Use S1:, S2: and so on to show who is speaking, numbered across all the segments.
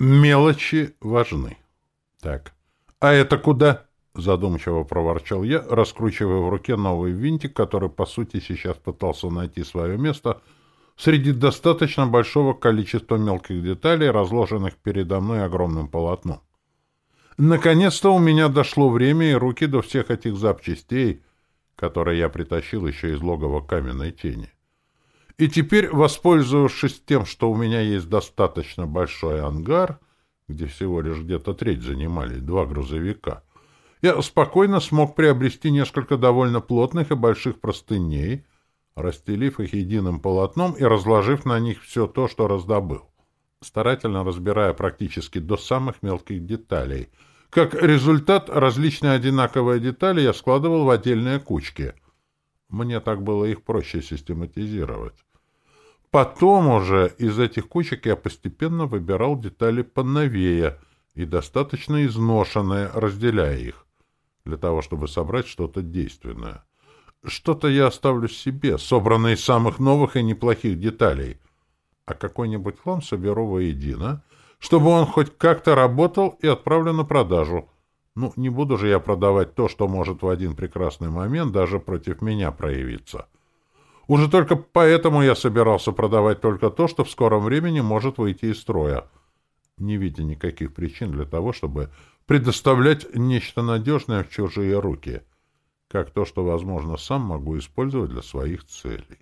S1: Мелочи важны. Так, а это куда? Задумчиво проворчал я, раскручивая в руке новый винтик, который, по сути, сейчас пытался найти свое место среди достаточно большого количества мелких деталей, разложенных передо мной огромным полотном. Наконец-то у меня дошло время и руки до всех этих запчастей, которые я притащил еще из логова каменной тени. И теперь, воспользовавшись тем, что у меня есть достаточно большой ангар, где всего лишь где-то треть занимали два грузовика, я спокойно смог приобрести несколько довольно плотных и больших простыней, расстелив их единым полотном и разложив на них все то, что раздобыл, старательно разбирая практически до самых мелких деталей. Как результат, различные одинаковые детали я складывал в отдельные кучки. Мне так было их проще систематизировать. Потом уже из этих кучек я постепенно выбирал детали поновее и достаточно изношенные, разделяя их, для того, чтобы собрать что-то действенное. Что-то я оставлю себе, собранное из самых новых и неплохих деталей, а какой-нибудь хлам соберу воедино, чтобы он хоть как-то работал и отправлю на продажу. Ну, не буду же я продавать то, что может в один прекрасный момент даже против меня проявиться. — уже только поэтому я собирался продавать только то, что в скором времени может выйти из строя, не видя никаких причин для того, чтобы предоставлять нечто надежное в чужие руки, как то, что, возможно, сам могу использовать для своих целей.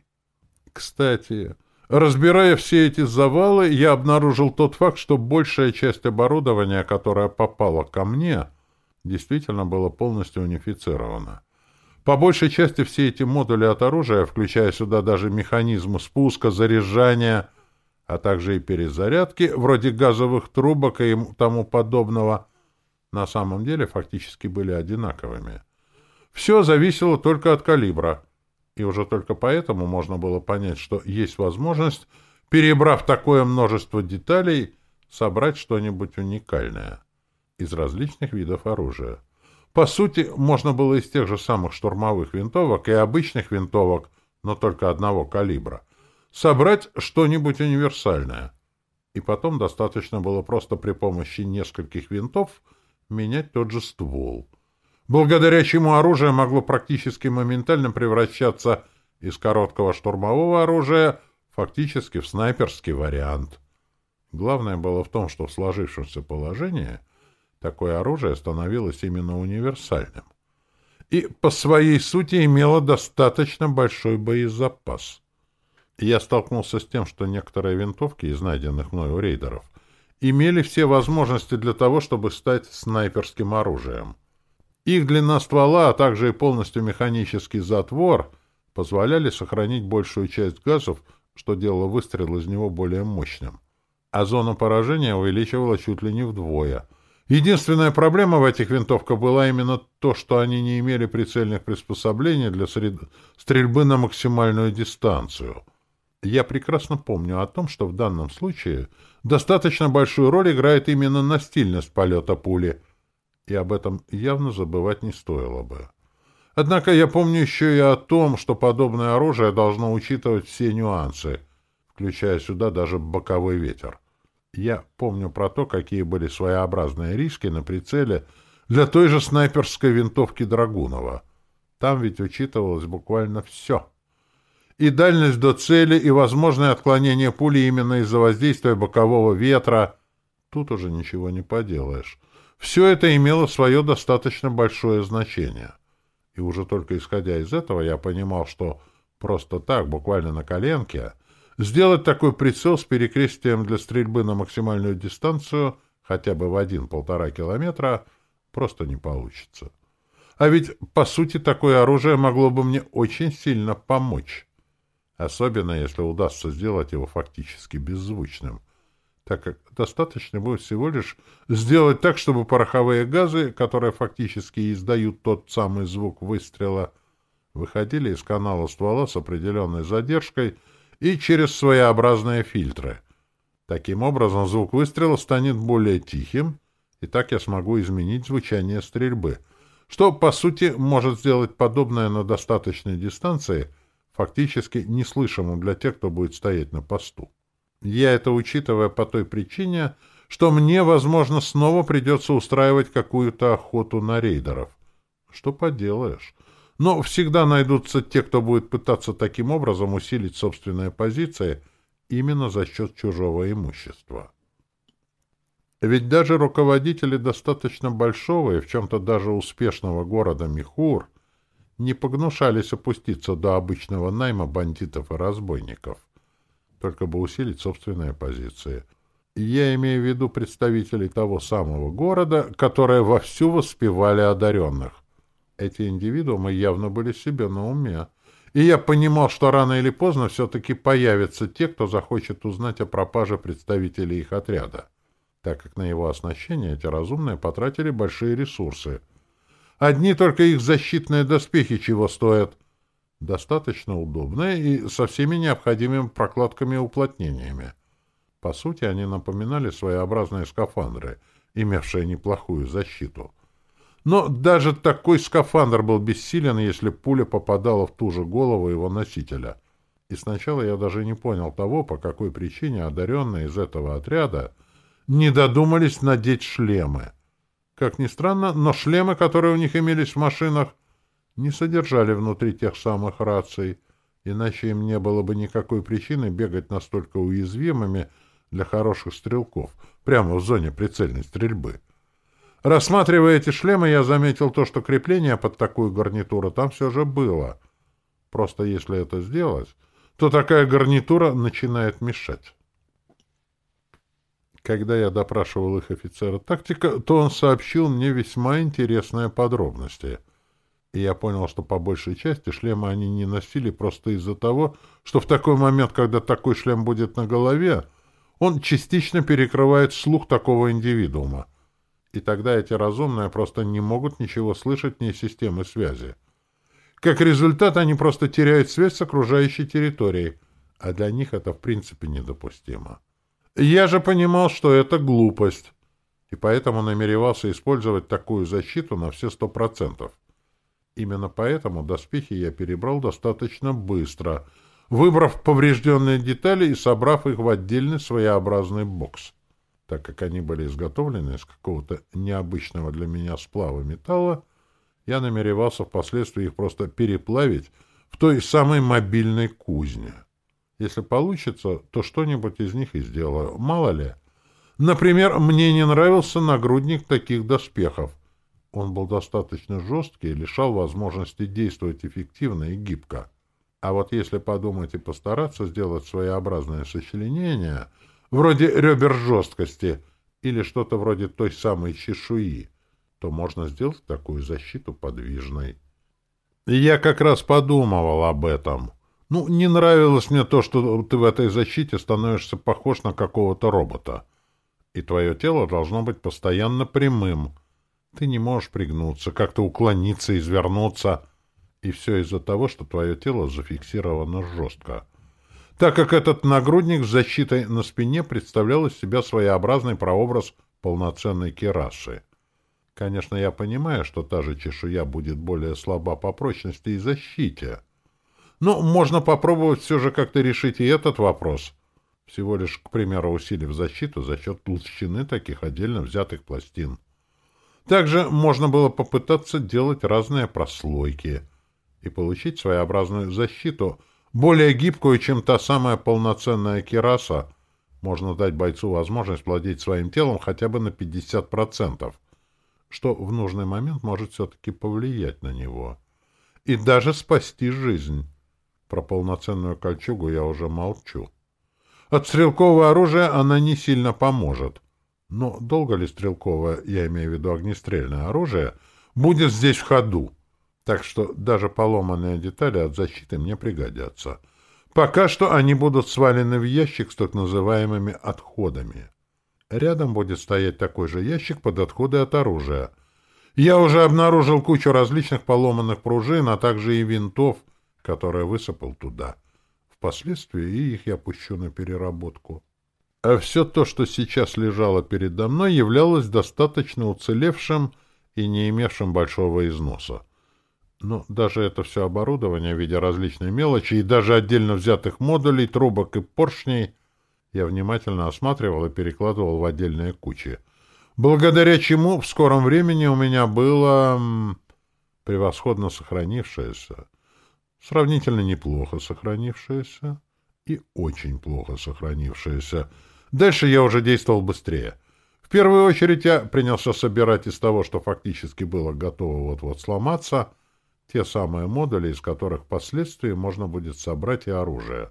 S1: Кстати, разбирая все эти завалы, я обнаружил тот факт, что большая часть оборудования, которое попало ко мне, действительно было полностью унифицировано. По большей части все эти модули от оружия, включая сюда даже механизмы спуска, заряжания, а также и перезарядки, вроде газовых трубок и тому подобного, на самом деле фактически были одинаковыми. Все зависело только от калибра, и уже только поэтому можно было понять, что есть возможность, перебрав такое множество деталей, собрать что-нибудь уникальное из различных видов оружия. По сути, можно было из тех же самых штурмовых винтовок и обычных винтовок, но только одного калибра, собрать что-нибудь универсальное. И потом достаточно было просто при помощи нескольких винтов менять тот же ствол. Благодаря чему оружие могло практически моментально превращаться из короткого штурмового оружия фактически в снайперский вариант. Главное было в том, что в сложившемся положении Такое оружие становилось именно универсальным и по своей сути имело достаточно большой боезапас. Я столкнулся с тем, что некоторые винтовки из найденных мной рейдеров имели все возможности для того, чтобы стать снайперским оружием. Их длина ствола, а также и полностью механический затвор позволяли сохранить большую часть газов, что делало выстрел из него более мощным. А зона поражения увеличивала чуть ли не вдвое — Единственная проблема в этих винтовках была именно то, что они не имели прицельных приспособлений для стрельбы на максимальную дистанцию. Я прекрасно помню о том, что в данном случае достаточно большую роль играет именно настильность полета пули, и об этом явно забывать не стоило бы. Однако я помню еще и о том, что подобное оружие должно учитывать все нюансы, включая сюда даже боковой ветер. Я помню про то, какие были своеобразные риски на прицеле для той же снайперской винтовки Драгунова. Там ведь учитывалось буквально все. И дальность до цели, и возможное отклонение пули именно из-за воздействия бокового ветра. Тут уже ничего не поделаешь. Все это имело свое достаточно большое значение. И уже только исходя из этого я понимал, что просто так, буквально на коленке, Сделать такой прицел с перекрестием для стрельбы на максимальную дистанцию хотя бы в один-полтора километра просто не получится. А ведь, по сути, такое оружие могло бы мне очень сильно помочь. Особенно, если удастся сделать его фактически беззвучным, так как достаточно будет всего лишь сделать так, чтобы пороховые газы, которые фактически издают тот самый звук выстрела, выходили из канала ствола с определенной задержкой — и через своеобразные фильтры. Таким образом, звук выстрела станет более тихим, и так я смогу изменить звучание стрельбы, что, по сути, может сделать подобное на достаточной дистанции фактически неслышимым для тех, кто будет стоять на посту. Я это учитывая по той причине, что мне, возможно, снова придется устраивать какую-то охоту на рейдеров. Что поделаешь. Но всегда найдутся те, кто будет пытаться таким образом усилить собственные позиции именно за счет чужого имущества. Ведь даже руководители достаточно большого и в чем-то даже успешного города Михур не погнушались опуститься до обычного найма бандитов и разбойников, только бы усилить собственные позиции. Я имею в виду представителей того самого города, которые вовсю воспевали одаренных. Эти индивидуумы явно были себе на уме. И я понимал, что рано или поздно все-таки появятся те, кто захочет узнать о пропаже представителей их отряда так как на его оснащение эти разумные потратили большие ресурсы. Одни только их защитные доспехи чего стоят. Достаточно удобные и со всеми необходимыми прокладками и уплотнениями. По сути, они напоминали своеобразные скафандры, имевшие неплохую защиту. Но даже такой скафандр был бессилен, если пуля попадала в ту же голову его носителя. И сначала я даже не понял того, по какой причине одаренные из этого отряда — не додумались надеть шлемы. Как ни странно, но шлемы, которые у них имелись в машинах, не содержали внутри тех самых раций, иначе им не было бы никакой причины бегать настолько уязвимыми для хороших стрелков, прямо в зоне прицельной стрельбы. Рассматривая эти шлемы, я заметил то, что крепление под такую гарнитуру там все же было. Просто если это сделать, то такая гарнитура начинает мешать. Когда я допрашивал их офицера тактика, то он сообщил мне весьма интересные подробности. И я понял, что по большей части шлемы они не носили просто из-за того, что в такой момент, когда такой шлем будет на голове, он частично перекрывает слух такого индивидуума. И тогда эти разумные просто не могут ничего слышать вне системы связи. Как результат, они просто теряют связь с окружающей территорией, а для них это в принципе недопустимо. Я же понимал, что это глупость, и поэтому намеревался использовать такую защиту на все сто процентов. Именно поэтому доспехи я перебрал достаточно быстро, выбрав поврежденные детали и собрав их в отдельный своеобразный бокс. Так как они были изготовлены из какого-то необычного для меня сплава металла, я намеревался впоследствии их просто переплавить в той самой мобильной кузне. Если получится, то что-нибудь из них и сделаю. Мало ли. Например, мне не нравился нагрудник таких доспехов. Он был достаточно жесткий и лишал возможности действовать эффективно и гибко. А вот если подумать и постараться сделать своеобразное сочленение, вроде ребер жесткости или что-то вроде той самой чешуи, то можно сделать такую защиту подвижной. я как раз подумывал об этом — ну, не нравилось мне то, что ты в этой защите становишься похож на какого-то робота. И твое тело должно быть постоянно прямым. Ты не можешь пригнуться, как-то уклониться, извернуться. И все из-за того, что твое тело зафиксировано жестко. Так как этот нагрудник с защитой на спине представлял из себя своеобразный прообраз полноценной керасы. Конечно, я понимаю, что та же чешуя будет более слаба по прочности и защите — ну, можно попробовать все же как-то решить и этот вопрос. Всего лишь, к примеру, усилив защиту за счет толщины таких отдельно взятых пластин. Также можно было попытаться делать разные прослойки и получить своеобразную защиту, более гибкую, чем та самая полноценная кераса. Можно дать бойцу возможность владеть своим телом хотя бы на 50%, что в нужный момент может все-таки повлиять на него. И даже спасти жизнь. Про полноценную кольчугу я уже молчу. От стрелкового оружия она не сильно поможет. Но долго ли стрелковое, я имею в виду огнестрельное оружие, будет здесь в ходу? Так что даже поломанные детали от защиты мне пригодятся. Пока что они будут свалены в ящик с так называемыми отходами. Рядом будет стоять такой же ящик под отходы от оружия. Я уже обнаружил кучу различных поломанных пружин, а также и винтов, которые высыпал туда. Впоследствии их я пущу на переработку. А все то, что сейчас лежало передо мной, являлось достаточно уцелевшим и не имевшим большого износа. Но даже это все оборудование в виде различной мелочи и даже отдельно взятых модулей, трубок и поршней Я внимательно осматривал и перекладывал в отдельные кучи. Благодаря чему в скором времени у меня было превосходно сохранившееся, сравнительно неплохо сохранившееся и очень плохо сохранившееся. Дальше я уже действовал быстрее. В первую очередь я принялся собирать из того, что фактически было готово вот-вот сломаться, те самые модули, из которых впоследствии можно будет собрать и оружие.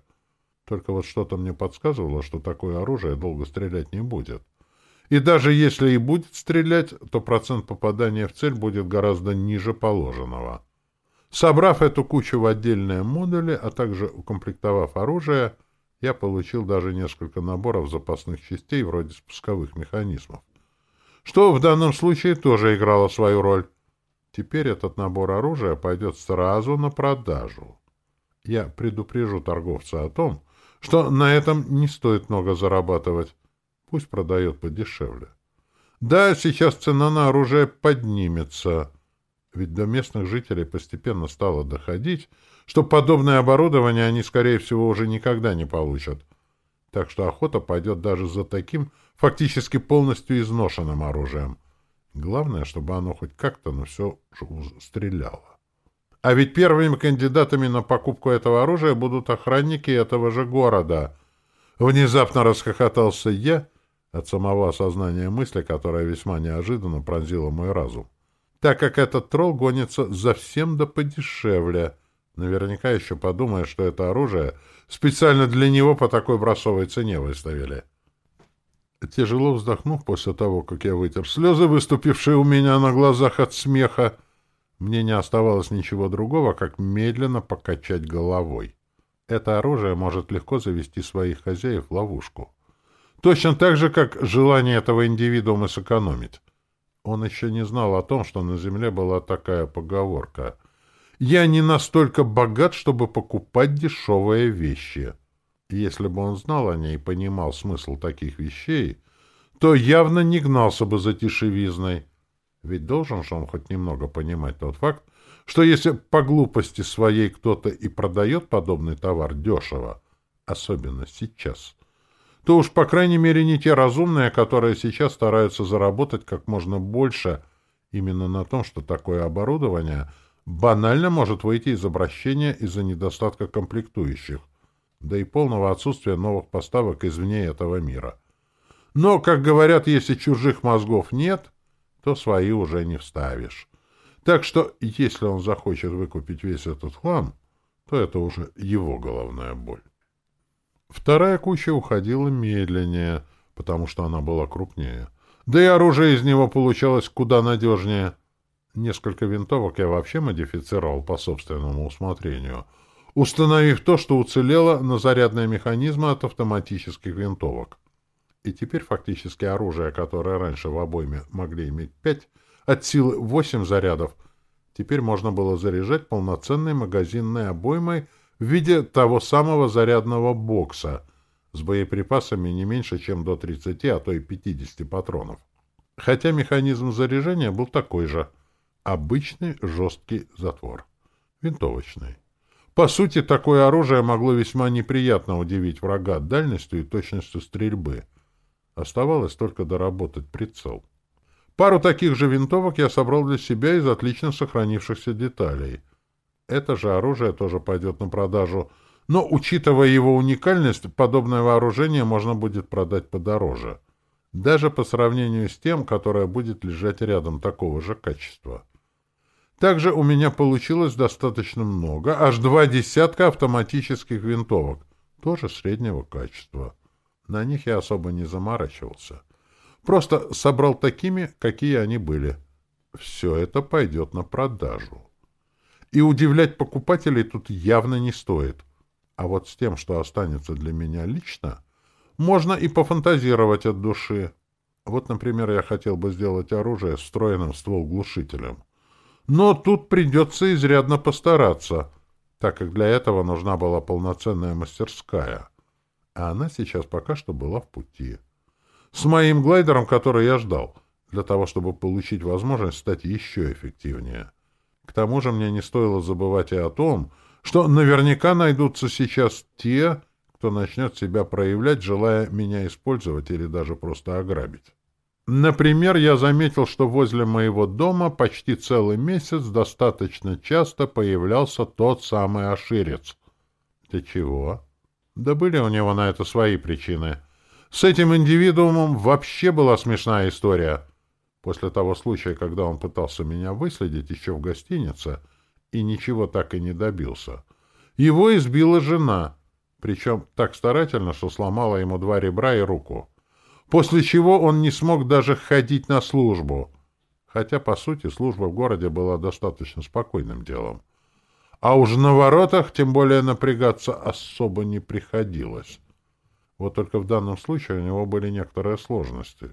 S1: Только вот что-то мне подсказывало, что такое оружие долго стрелять не будет. И даже если и будет стрелять, то процент попадания в цель будет гораздо ниже положенного. Собрав эту кучу в отдельные модули, а также укомплектовав оружие, я получил даже несколько наборов запасных частей вроде спусковых механизмов. Что в данном случае тоже играло свою роль. Теперь этот набор оружия пойдет сразу на продажу. Я предупрежу торговца о том, что на этом не стоит много зарабатывать. Пусть продает подешевле. Да, сейчас цена на оружие поднимется, ведь до местных жителей постепенно стало доходить, что подобное оборудование они, скорее всего, уже никогда не получат. Так что охота пойдет даже за таким фактически полностью изношенным оружием. Главное, чтобы оно хоть как-то, но все стреляло. А ведь первыми кандидатами на покупку этого оружия будут охранники этого же города. Внезапно расхохотался я от самого осознания мысли, которая весьма неожиданно пронзила мой разум. Так как этот тролл гонится за всем да подешевле. Наверняка еще подумает, что это оружие специально для него по такой бросовой цене выставили. Тяжело вздохнув после того, как я вытер слезы, выступившие у меня на глазах от смеха, мне не оставалось ничего другого, как медленно покачать головой. Это оружие может легко завести своих хозяев в ловушку. Точно так же, как желание этого индивидуума сэкономить. Он еще не знал о том, что на земле была такая поговорка. «Я не настолько богат, чтобы покупать дешевые вещи». Если бы он знал о ней и понимал смысл таких вещей, то явно не гнался бы за тишевизной. Ведь должен же он хоть немного понимать тот факт, что если по глупости своей кто-то и продает подобный товар дешево, особенно сейчас, то уж, по крайней мере, не те разумные, которые сейчас стараются заработать как можно больше именно на том, что такое оборудование банально может выйти из обращения из-за недостатка комплектующих – да и полного отсутствия новых поставок извне этого мира. Но, как говорят, если чужих мозгов нет, то свои уже не вставишь. Так что, если он захочет выкупить весь этот хлам, то это уже его головная боль. Вторая куча уходила медленнее, потому что она была крупнее. Да и оружие из него получалось куда надежнее. Несколько винтовок я вообще модифицировал по собственному усмотрению — установив то, что уцелело на зарядные механизмы от автоматических винтовок. И теперь фактически оружие, которое раньше в обойме могли иметь 5, от силы 8 зарядов, теперь можно было заряжать полноценной магазинной обоймой в виде того самого зарядного бокса с боеприпасами не меньше, чем до 30, а то и 50 патронов. Хотя механизм заряжения был такой же. Обычный жесткий затвор. Винтовочный. По сути, такое оружие могло весьма неприятно удивить врага дальностью и точностью стрельбы. Оставалось только доработать прицел. Пару таких же винтовок я собрал для себя из отлично сохранившихся деталей. Это же оружие тоже пойдет на продажу, но, учитывая его уникальность, подобное вооружение можно будет продать подороже. Даже по сравнению с тем, которое будет лежать рядом такого же качества. Также у меня получилось достаточно много, аж два десятка автоматических винтовок, тоже среднего качества. На них я особо не заморачивался. Просто собрал такими, какие они были. Все это пойдет на продажу. И удивлять покупателей тут явно не стоит. А вот с тем, что останется для меня лично, можно и пофантазировать от души. Вот, например, я хотел бы сделать оружие с встроенным ствол-глушителем. Но тут придется изрядно постараться, так как для этого нужна была полноценная мастерская. А она сейчас пока что была в пути. С моим глайдером, который я ждал, для того, чтобы получить возможность стать еще эффективнее. К тому же мне не стоило забывать и о том, что наверняка найдутся сейчас те, кто начнет себя проявлять, желая меня использовать или даже просто ограбить. Например, я заметил, что возле моего дома почти целый месяц достаточно часто появлялся тот самый оширец. Для чего? Да были у него на это свои причины. С этим индивидуумом вообще была смешная история. После того случая, когда он пытался меня выследить еще в гостинице и ничего так и не добился, его избила жена, причем так старательно, что сломала ему два ребра и руку. После чего он не смог даже ходить на службу, хотя, по сути, служба в городе была достаточно спокойным делом. А уж на воротах, тем более напрягаться особо не приходилось. Вот только в данном случае у него были некоторые сложности.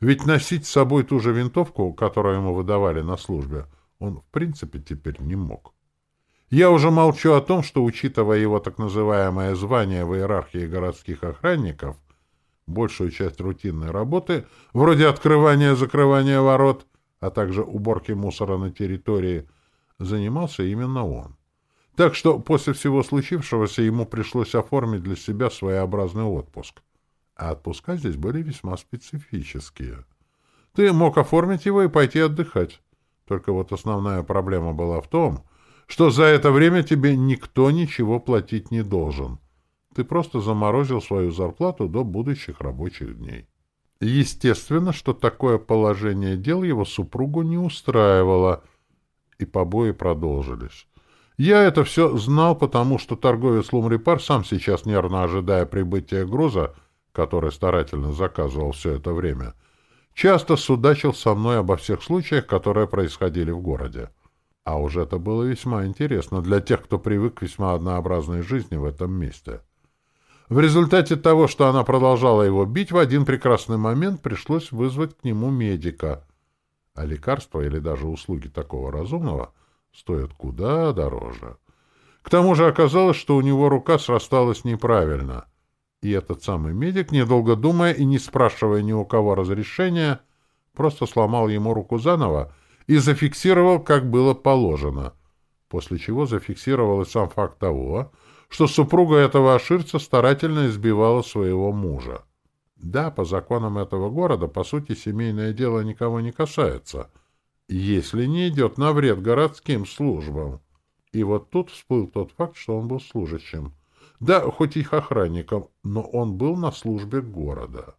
S1: Ведь носить с собой ту же винтовку, которую ему выдавали на службе, он в принципе теперь не мог. Я уже молчу о том, что, учитывая его так называемое звание в иерархии городских охранников, большую часть рутинной работы, вроде открывания-закрывания ворот, а также уборки мусора на территории – занимался именно он. Так что после всего случившегося ему пришлось оформить для себя своеобразный отпуск. А отпуска здесь были весьма специфические. Ты мог оформить его и пойти отдыхать. Только вот основная проблема была в том, что за это время тебе никто ничего платить не должен. Ты просто заморозил свою зарплату до будущих рабочих дней. Естественно, что такое положение дел его супругу не устраивало — и побои продолжились. Я это все знал, потому что торговец Лумрипар сам сейчас, нервно ожидая прибытия груза, который старательно заказывал все это время, часто судачил со мной обо всех случаях, которые происходили в городе. А уже это было весьма интересно для тех, кто привык к весьма однообразной жизни в этом месте. В результате того, что она продолжала его бить, в один прекрасный момент пришлось вызвать к нему медика — а лекарства или даже услуги такого разумного стоят куда дороже. К тому же оказалось, что у него рука срасталась неправильно, и этот самый медик, недолго думая и не спрашивая ни у кого разрешения, просто сломал ему руку заново и зафиксировал, как было положено, после чего зафиксировал и сам факт того, что супруга этого оширца старательно избивала своего мужа. Да, по законам этого города, по сути, семейное дело никого не касается, если не идет на вред городским службам. И вот тут всплыл тот факт, что он был служащим. Да, хоть их охранником, но он был на службе города.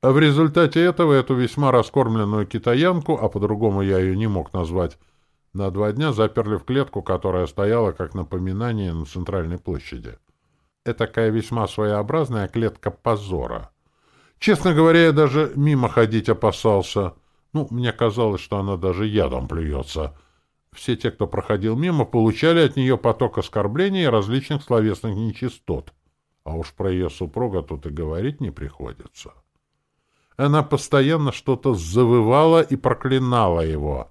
S1: А в результате этого эту весьма раскормленную китаянку, а по-другому я ее не мог назвать, на два дня заперли в клетку, которая стояла как напоминание на центральной площади. Это такая весьма своеобразная клетка позора — Честно говоря, я даже мимо ходить опасался. Ну, мне казалось, что она даже ядом плюется. Все те, кто проходил мимо, получали от нее поток оскорблений и различных словесных нечистот. А уж про ее супруга тут и говорить не приходится. Она постоянно что-то завывала и проклинала его.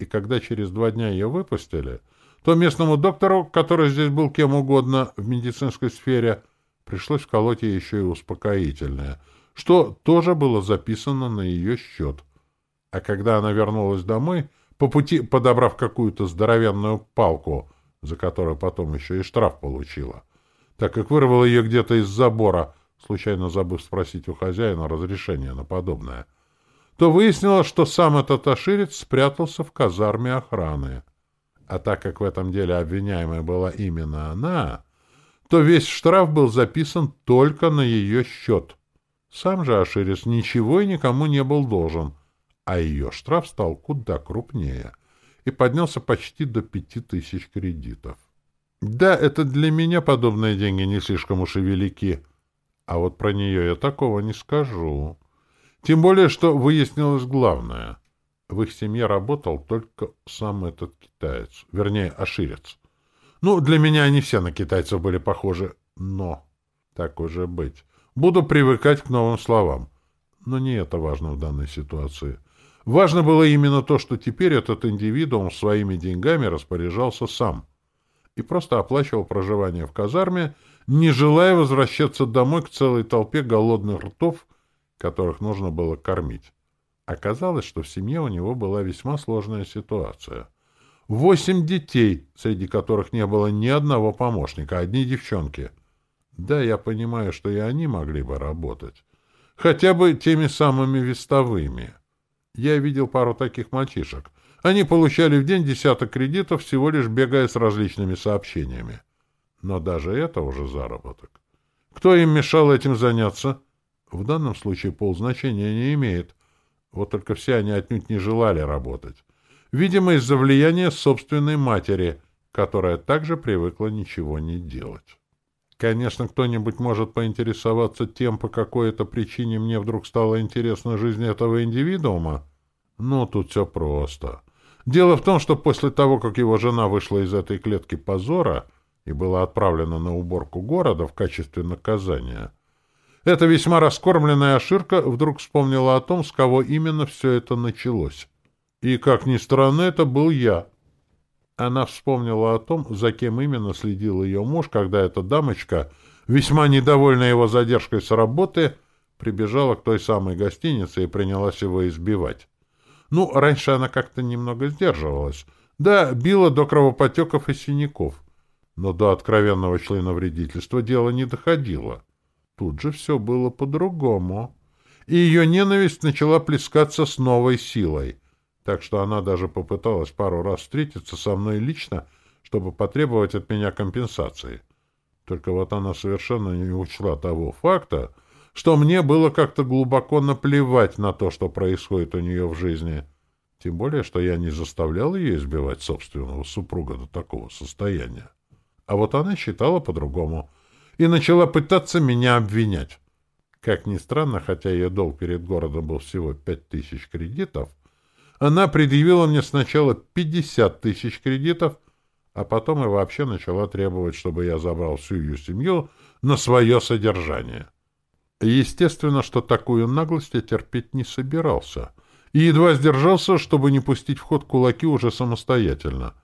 S1: И когда через два дня ее выпустили, то местному доктору, который здесь был кем угодно в медицинской сфере, пришлось вколоть ей еще и успокоительное — что тоже было записано на ее счет. А когда она вернулась домой, по пути подобрав какую-то здоровенную палку, за которую потом еще и штраф получила, так как вырвала ее где-то из забора, случайно забыв спросить у хозяина разрешения на подобное, то выяснилось, что сам этот оширец спрятался в казарме охраны. А так как в этом деле обвиняемая была именно она, то весь штраф был записан только на ее счет — сам же Аширис ничего и никому не был должен, а ее штраф стал куда крупнее и поднялся почти до пяти тысяч кредитов. Да, это для меня подобные деньги не слишком уж и велики, а вот про нее я такого не скажу. Тем более, что выяснилось главное. В их семье работал только сам этот китаец, вернее, аширец. Ну, для меня они все на китайцев были похожи, но так уже быть. Буду привыкать к новым словам. Но не это важно в данной ситуации. Важно было именно то, что теперь этот индивидуум своими деньгами распоряжался сам и просто оплачивал проживание в казарме, не желая возвращаться домой к целой толпе голодных ртов, которых нужно было кормить. Оказалось, что в семье у него была весьма сложная ситуация. Восемь детей, среди которых не было ни одного помощника, одни девчонки — Да, я понимаю, что и они могли бы работать. Хотя бы теми самыми вестовыми. Я видел пару таких мальчишек. Они получали в день десяток кредитов, всего лишь бегая с различными сообщениями. Но даже это уже заработок. Кто им мешал этим заняться? В данном случае ползначения не имеет. Вот только все они отнюдь не желали работать. Видимо, из-за влияния собственной матери, которая также привыкла ничего не делать. Конечно, кто-нибудь может поинтересоваться тем, по какой это причине мне вдруг стала интересна жизнь этого индивидуума. Но тут все просто. Дело в том, что после того, как его жена вышла из этой клетки позора и была отправлена на уборку города в качестве наказания, эта весьма раскормленная Аширка вдруг вспомнила о том, с кого именно все это началось. И, как ни странно, это был я. Она вспомнила о том, за кем именно следил ее муж, когда эта дамочка, весьма недовольная его задержкой с работы, прибежала к той самой гостинице и принялась его избивать. Ну, раньше она как-то немного сдерживалась. Да, била до кровопотеков и синяков. Но до откровенного членовредительства дело не доходило. Тут же все было по-другому. И ее ненависть начала плескаться с новой силой. Так что она даже попыталась пару раз встретиться со мной лично, чтобы потребовать от меня компенсации. Только вот она совершенно не учла того факта, что мне было как-то глубоко наплевать на то, что происходит у нее в жизни. Тем более, что я не заставлял ее избивать собственного супруга до такого состояния. А вот она считала по-другому — и начала пытаться меня обвинять. Как ни странно, хотя ее долг перед городом был всего пять тысяч кредитов, она предъявила мне сначала пятьдесят тысяч кредитов, а потом и вообще начала требовать, чтобы я забрал всю ее семью на свое содержание. Естественно, что такую наглость я терпеть не собирался, и едва сдержался, чтобы не пустить в ход кулаки уже самостоятельно —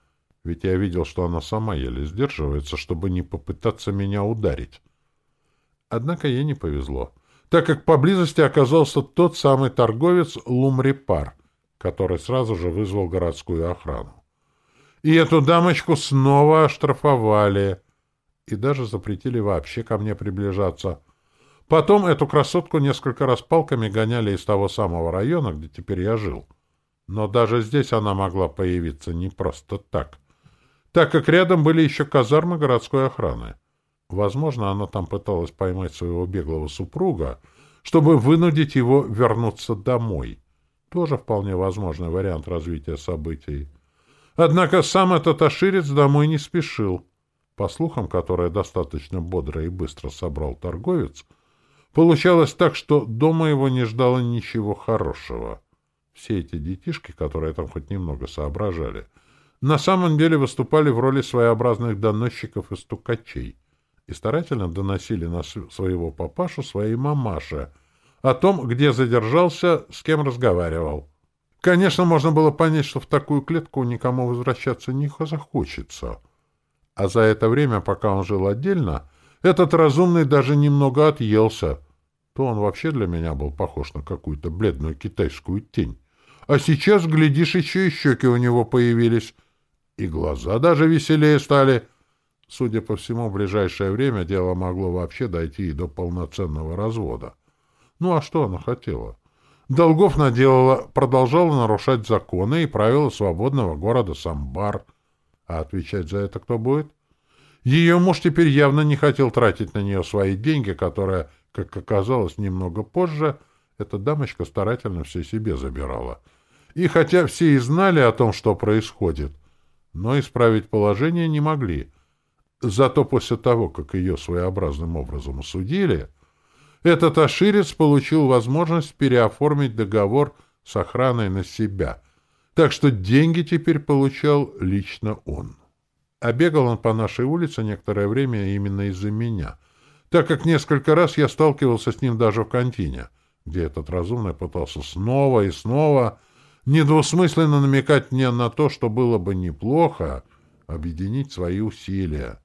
S1: ведь я видел, что она сама еле сдерживается, чтобы не попытаться меня ударить. Однако ей не повезло, так как поблизости оказался тот самый торговец Лумрипар, который сразу же вызвал городскую охрану. И эту дамочку снова оштрафовали и даже запретили вообще ко мне приближаться. Потом эту красотку несколько раз палками гоняли из того самого района, где теперь я жил. Но даже здесь она могла появиться не просто так — так как рядом были еще казармы городской охраны. Возможно, она там пыталась поймать своего беглого супруга, чтобы вынудить его вернуться домой. Тоже вполне возможный вариант развития событий. Однако сам этот оширец домой не спешил. По слухам, которые достаточно бодро и быстро собрал торговец, получалось так, что дома его не ждало ничего хорошего. Все эти детишки, которые там хоть немного соображали — на самом деле выступали в роли своеобразных доносчиков и стукачей и старательно доносили на своего папашу своей мамаше о том, где задержался, с кем разговаривал. Конечно, можно было понять, что в такую клетку никому возвращаться не захочется. А за это время, пока он жил отдельно, этот разумный даже немного отъелся. То он вообще для меня был похож на какую-то бледную китайскую тень. А сейчас, глядишь, еще и щеки у него появились — и глаза даже веселее стали. Судя по всему, в ближайшее время дело могло вообще дойти и до полноценного развода. Ну а что она хотела? Долгов наделала, продолжала нарушать законы и правила свободного города Самбар. А отвечать за это кто будет? Ее муж теперь явно не хотел тратить на нее свои деньги, которые, как оказалось немного позже, эта дамочка старательно все себе забирала. И хотя все и знали о том, что происходит, — но исправить положение не могли. Зато после того, как ее своеобразным образом осудили, этот аширец получил возможность переоформить договор с охраной на себя, так что деньги теперь получал лично он. А бегал он по нашей улице некоторое время именно из-за меня, так как несколько раз я сталкивался с ним даже в контине, где этот разумный пытался снова и снова недвусмысленно намекать мне на то, что было бы неплохо объединить свои усилия.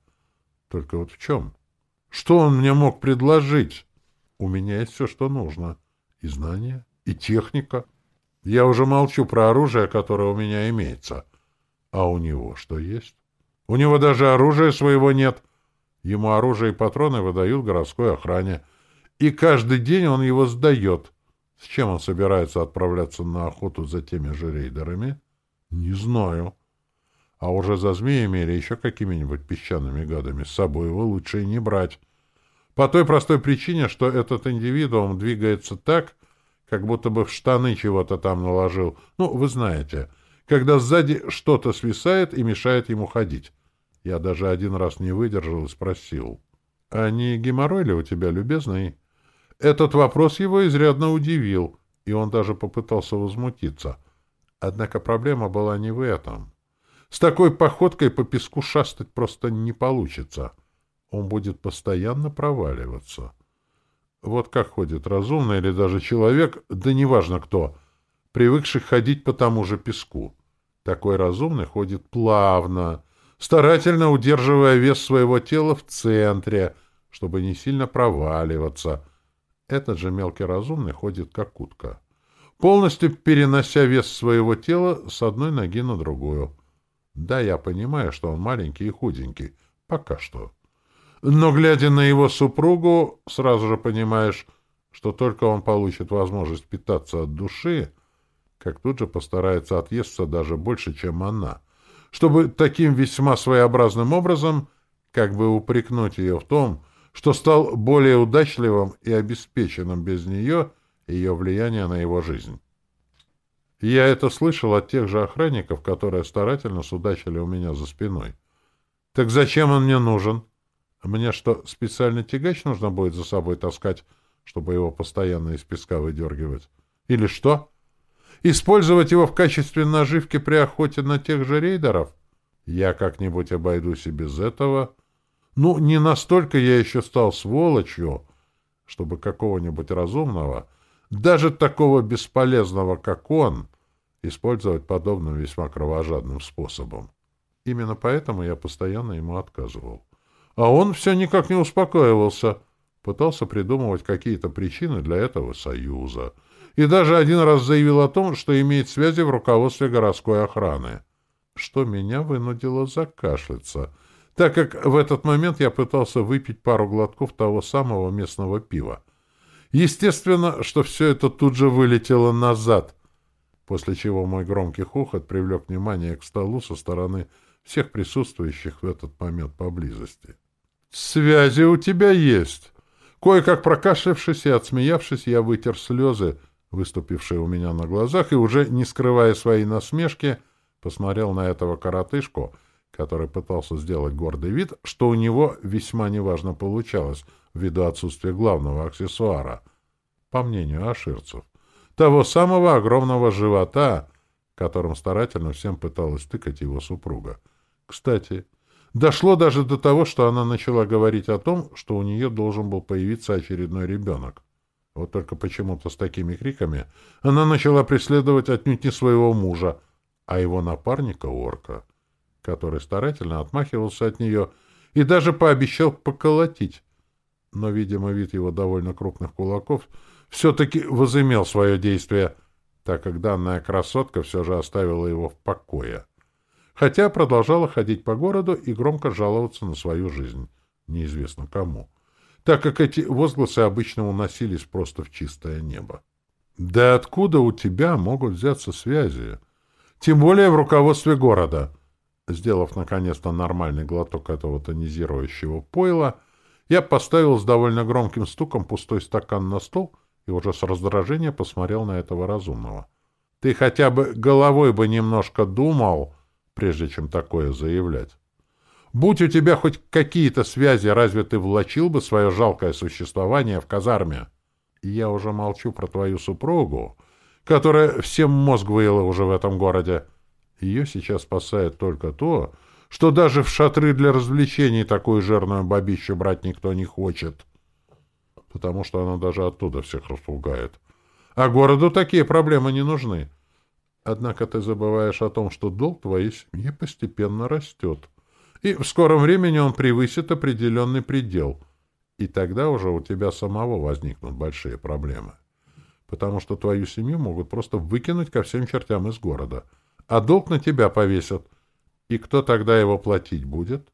S1: Только вот в чем? Что он мне мог предложить? У меня есть все, что нужно. И знания, и техника. Я уже молчу про оружие, которое у меня имеется. А у него что есть? У него даже оружия своего нет. Ему оружие и патроны выдают городской охране. И каждый день он его сдает. С чем он собирается отправляться на охоту за теми же рейдерами? Не знаю. А уже за змеями или еще какими-нибудь песчаными гадами с собой его лучше и не брать. По той простой причине, что этот индивидуум двигается так, как будто бы в штаны чего-то там наложил. Ну, вы знаете, когда сзади что-то свисает и мешает ему ходить. Я даже один раз не выдержал и спросил. — А не геморрой ли у тебя, любезный? Этот вопрос его изрядно удивил, и он даже попытался возмутиться. Однако проблема была не в этом. С такой походкой по песку шастать просто не получится. Он будет постоянно проваливаться. Вот как ходит разумный или даже человек, да неважно кто, привыкший ходить по тому же песку. Такой разумный ходит плавно, старательно удерживая вес своего тела в центре, чтобы не сильно проваливаться. Этот же мелкий разумный ходит как утка, полностью перенося вес своего тела с одной ноги на другую. Да, я понимаю, что он маленький и худенький, пока что. Но, глядя на его супругу, сразу же понимаешь, что только он получит возможность питаться от души, как тут же постарается отъесться даже больше, чем она — чтобы таким весьма своеобразным образом как бы упрекнуть ее в том, что стал более удачливым и обеспеченным без нее и ее влияния на его жизнь. Я это слышал от тех же охранников, которые старательно судачили у меня за спиной. Так зачем он мне нужен? Мне что, специально тягач нужно будет за собой таскать, чтобы его постоянно из песка выдергивать? Или что? Использовать его в качестве наживки при охоте на тех же рейдеров? Я как-нибудь обойдусь и без этого. Ну, не настолько я еще стал сволочью, чтобы какого-нибудь разумного, даже такого бесполезного, как он, использовать подобным весьма кровожадным способом. Именно поэтому я постоянно ему отказывал. А он все никак не успокаивался, пытался придумывать какие-то причины для этого союза — и даже один раз заявил о том, что имеет связи в руководстве городской охраны, что меня вынудило закашляться, так как в этот момент я пытался выпить пару глотков того самого местного пива. Естественно, что все это тут же вылетело назад, после чего мой громкий хохот привлек внимание к столу со стороны всех присутствующих в этот момент поблизости. «Связи у тебя есть!» Кое-как прокашлявшись и отсмеявшись, я вытер слезы, выступивший у меня на глазах, и уже, не скрывая своей насмешки, посмотрел на этого коротышку, который пытался сделать гордый вид, что у него весьма неважно получалось ввиду отсутствия главного аксессуара, по мнению аширцев, того самого огромного живота, которым старательно всем пыталась тыкать его супруга. Кстати, дошло даже до того, что она начала говорить о том, что у нее должен был появиться очередной ребенок. Вот только почему-то с такими криками она начала преследовать отнюдь не своего мужа, а его напарника-орка, который старательно отмахивался от нее и даже пообещал поколотить. Но, видимо, вид его довольно крупных кулаков все-таки возымел свое действие, так как данная красотка все же оставила его в покое. Хотя продолжала ходить по городу и громко жаловаться на свою жизнь. Неизвестно кому так как эти возгласы обычно уносились просто в чистое небо. Да откуда у тебя могут взяться связи? Тем более в руководстве города. Сделав наконец-то нормальный глоток этого тонизирующего пойла, я поставил с довольно громким стуком пустой стакан на стол и уже с раздражением посмотрел на этого разумного. Ты хотя бы головой бы немножко думал, прежде чем такое заявлять. Будь у тебя хоть какие-то связи, разве ты влачил бы свое жалкое существование в казарме? И я уже молчу про твою супругу, которая всем мозг выела уже в этом городе. Ее сейчас спасает только то, что даже в шатры для развлечений такую жирную бабищу брать никто не хочет, потому что она даже оттуда всех распугает. А городу такие проблемы не нужны. Однако ты забываешь о том, что долг твоей семьи постепенно растет и в скором времени он превысит определенный предел, и тогда уже у тебя самого возникнут большие проблемы. Потому что твою семью могут просто выкинуть ко всем чертям из города, а долг на тебя повесят. И кто тогда его платить будет?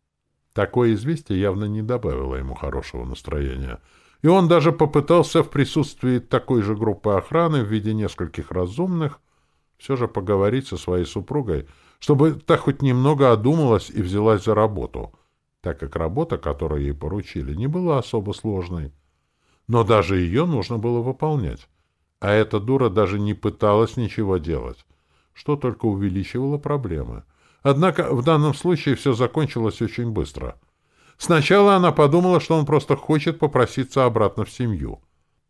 S1: Такое известие явно не добавило ему хорошего настроения. И он даже попытался в присутствии такой же группы охраны в виде нескольких разумных все же поговорить со своей супругой, чтобы та хоть немного одумалась и взялась за работу, так как работа, которую ей поручили, не была особо сложной. Но даже ее нужно было выполнять. А эта дура даже не пыталась ничего делать, что только увеличивало проблемы. Однако в данном случае все закончилось очень быстро. Сначала она подумала, что он просто хочет попроситься обратно в семью.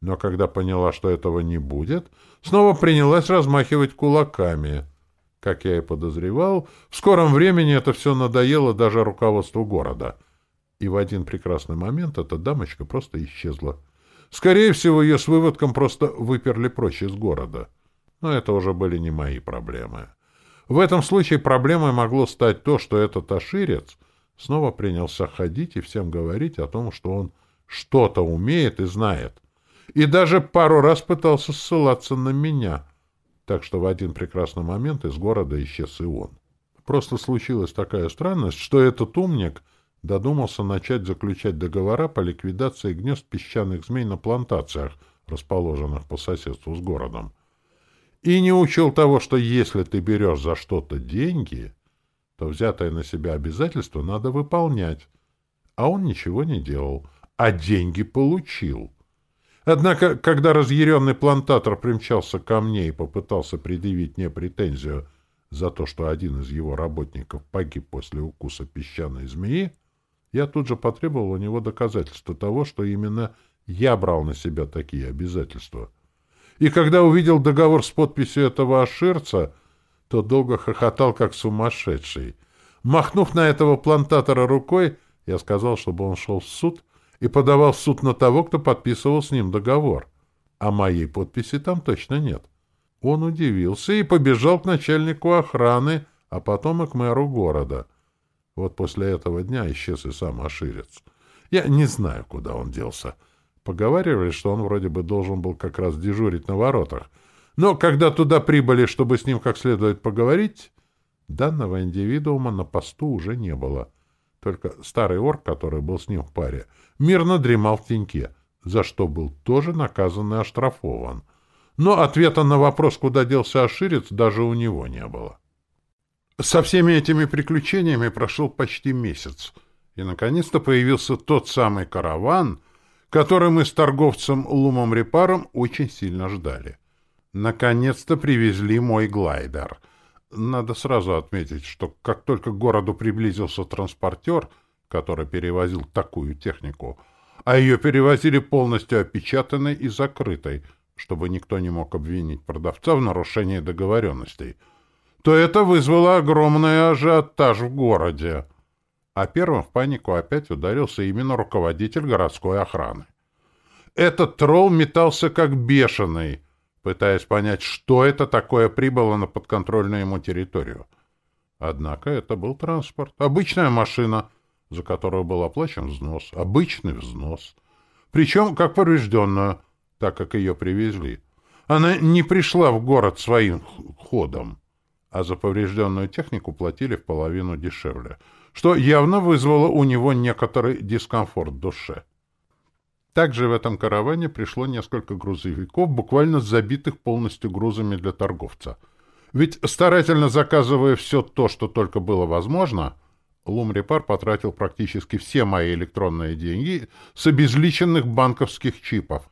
S1: Но когда поняла, что этого не будет, снова принялась размахивать кулаками. Как я и подозревал, в скором времени это все надоело даже руководству города. И в один прекрасный момент эта дамочка просто исчезла. Скорее всего, ее с выводком просто выперли прочь из города. Но это уже были не мои проблемы. В этом случае проблемой могло стать то, что этот оширец снова принялся ходить и всем говорить о том, что он что-то умеет и знает. И даже пару раз пытался ссылаться на меня. Так что в один прекрасный момент из города исчез и он. Просто случилась такая странность, что этот умник додумался начать заключать договора по ликвидации гнезд песчаных змей на плантациях, расположенных по соседству с городом. И не учел того, что если ты берешь за что-то деньги, то взятое на себя обязательство надо выполнять. А он ничего не делал, а деньги получил. Однако, когда разъяренный плантатор примчался ко мне и попытался предъявить мне претензию за то, что один из его работников погиб после укуса песчаной змеи, я тут же потребовал у него доказательства того, что именно я брал на себя такие обязательства. И когда увидел договор с подписью этого аширца, то долго хохотал, как сумасшедший. Махнув на этого плантатора рукой, я сказал, чтобы он шел в суд и подавал в суд на того, кто подписывал с ним договор. А моей подписи там точно нет. Он удивился и побежал к начальнику охраны, а потом и к мэру города — вот после этого дня исчез и сам Аширец. Я не знаю, куда он делся. Поговаривали, что он вроде бы должен был как раз дежурить на воротах. Но когда туда прибыли, чтобы с ним как следует поговорить, данного индивидуума на посту уже не было. Только старый орк, который был с ним в паре, мирно дремал в теньке, за что был тоже наказан и оштрафован. Но ответа на вопрос, куда делся Аширец, даже у него не было. Со всеми этими приключениями прошел почти месяц, и наконец-то появился тот самый караван, который мы с торговцем Лумом Репаром очень сильно ждали. Наконец-то привезли мой глайдер. Надо сразу отметить, что как только к городу приблизился транспортер, который перевозил такую технику, а ее перевозили полностью опечатанной и закрытой, чтобы никто не мог обвинить продавца в нарушении договоренностей — то это вызвало огромный ажиотаж в городе. А первым в панику опять ударился именно руководитель городской охраны. Этот тролл метался как бешеный, пытаясь понять, что это такое прибыло на подконтрольную ему территорию. Однако это был транспорт, обычная машина, за которую был оплачен взнос, обычный взнос. Причем как поврежденную, так как ее привезли. Она не пришла в город своим ходом а за поврежденную технику платили в половину дешевле, что явно вызвало у него некоторый дискомфорт в душе. Также в этом караване пришло несколько грузовиков, буквально забитых полностью грузами для торговца. Ведь старательно заказывая все то, что только было возможно, Лумрепар потратил практически все мои электронные деньги с обезличенных банковских чипов.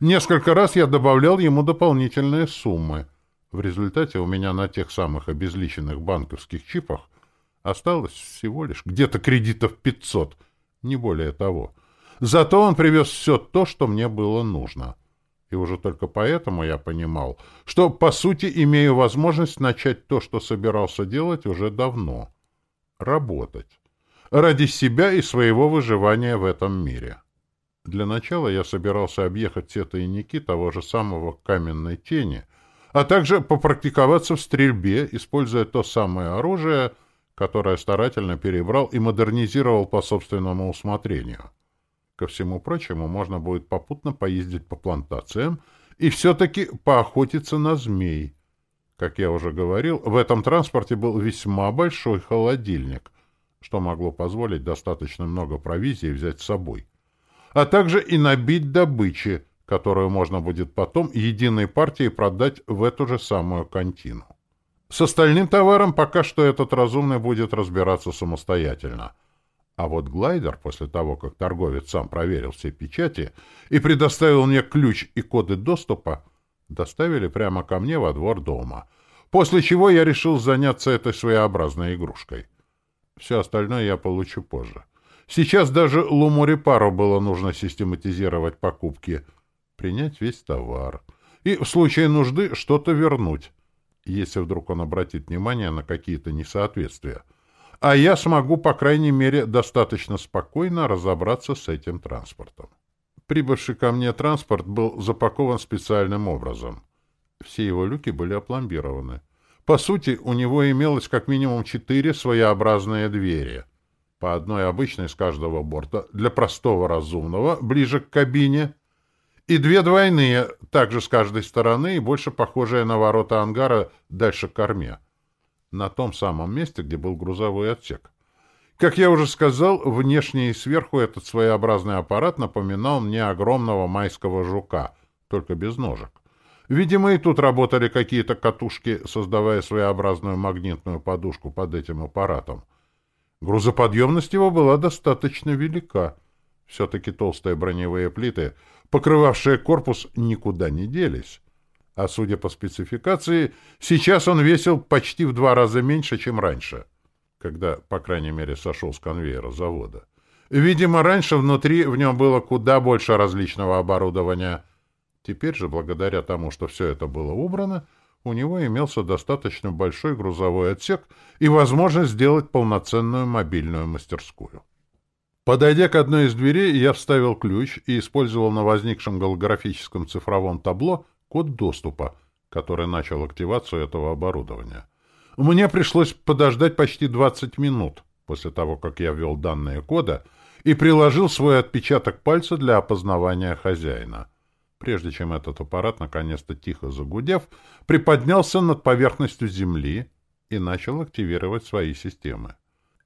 S1: Несколько раз я добавлял ему дополнительные суммы — в результате у меня на тех самых обезличенных банковских чипах осталось всего лишь где-то кредитов 500, не более того. Зато он привез все то, что мне было нужно. И уже только поэтому я понимал, что, по сути, имею возможность начать то, что собирался делать уже давно. Работать. Ради себя и своего выживания в этом мире. Для начала я собирался объехать все тайники того же самого каменной тени, а также попрактиковаться в стрельбе, используя то самое оружие, которое старательно перебрал и модернизировал по собственному усмотрению. Ко всему прочему, можно будет попутно поездить по плантациям и все-таки поохотиться на змей. Как я уже говорил, в этом транспорте был весьма большой холодильник, что могло позволить достаточно много провизии взять с собой, а также и набить добычи, которую можно будет потом единой партией продать в эту же самую контину. С остальным товаром пока что этот разумный будет разбираться самостоятельно. А вот глайдер, после того, как торговец сам проверил все печати и предоставил мне ключ и коды доступа, доставили прямо ко мне во двор дома, после чего я решил заняться этой своеобразной игрушкой. Все остальное я получу позже. Сейчас даже Лумурипару было нужно систематизировать покупки, принять весь товар и в случае нужды что-то вернуть если вдруг он обратит внимание на какие-то несоответствия. А я смогу, по крайней мере, достаточно спокойно разобраться с этим транспортом. Прибывший ко мне транспорт был запакован специальным образом. Все его люки были опломбированы. По сути, у него имелось как минимум четыре своеобразные двери. По одной обычной с каждого борта, для простого разумного, ближе к кабине, и две двойные, также с каждой стороны, и больше похожие на ворота ангара дальше к корме. На том самом месте, где был грузовой отсек. Как я уже сказал, внешне и сверху этот своеобразный аппарат напоминал мне огромного майского жука, только без ножек. Видимо, и тут работали какие-то катушки, создавая своеобразную магнитную подушку под этим аппаратом. Грузоподъемность его была достаточно велика. Все-таки толстые броневые плиты — покрывавшие корпус, никуда не делись. А судя по спецификации, сейчас он весил почти в два раза меньше, чем раньше, когда, по крайней мере, сошел с конвейера завода. Видимо, раньше внутри в нем было куда больше различного оборудования. Теперь же, благодаря тому, что все это было убрано, у него имелся достаточно большой грузовой отсек и возможность сделать полноценную мобильную мастерскую. Подойдя к одной из дверей, я вставил ключ и использовал на возникшем голографическом цифровом табло код доступа, который начал активацию этого оборудования. Мне пришлось подождать почти 20 минут после того, как я ввел данные кода и приложил свой отпечаток пальца для опознавания хозяина. Прежде чем этот аппарат, наконец-то тихо загудев, приподнялся над поверхностью Земли и начал активировать свои системы.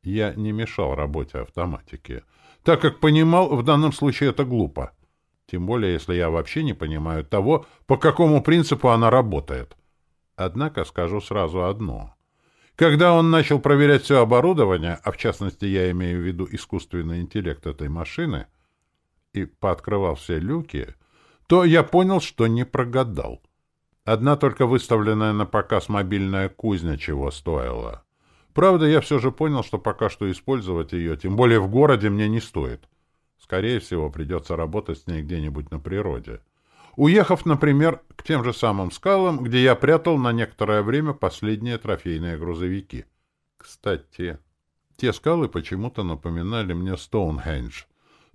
S1: Я не мешал работе автоматики — так как понимал, в данном случае это глупо. Тем более, если я вообще не понимаю того, по какому принципу она работает. Однако скажу сразу одно. Когда он начал проверять все оборудование, а в частности я имею в виду искусственный интеллект этой машины, и пооткрывал все люки, то я понял, что не прогадал. Одна только выставленная на показ мобильная кузня чего стоила. Правда, я все же понял, что пока что использовать ее, тем более в городе, мне не стоит. Скорее всего, придется работать с ней где-нибудь на природе. Уехав, например, к тем же самым скалам, где я прятал на некоторое время последние трофейные грузовики. Кстати, те скалы почему-то напоминали мне Стоунхендж.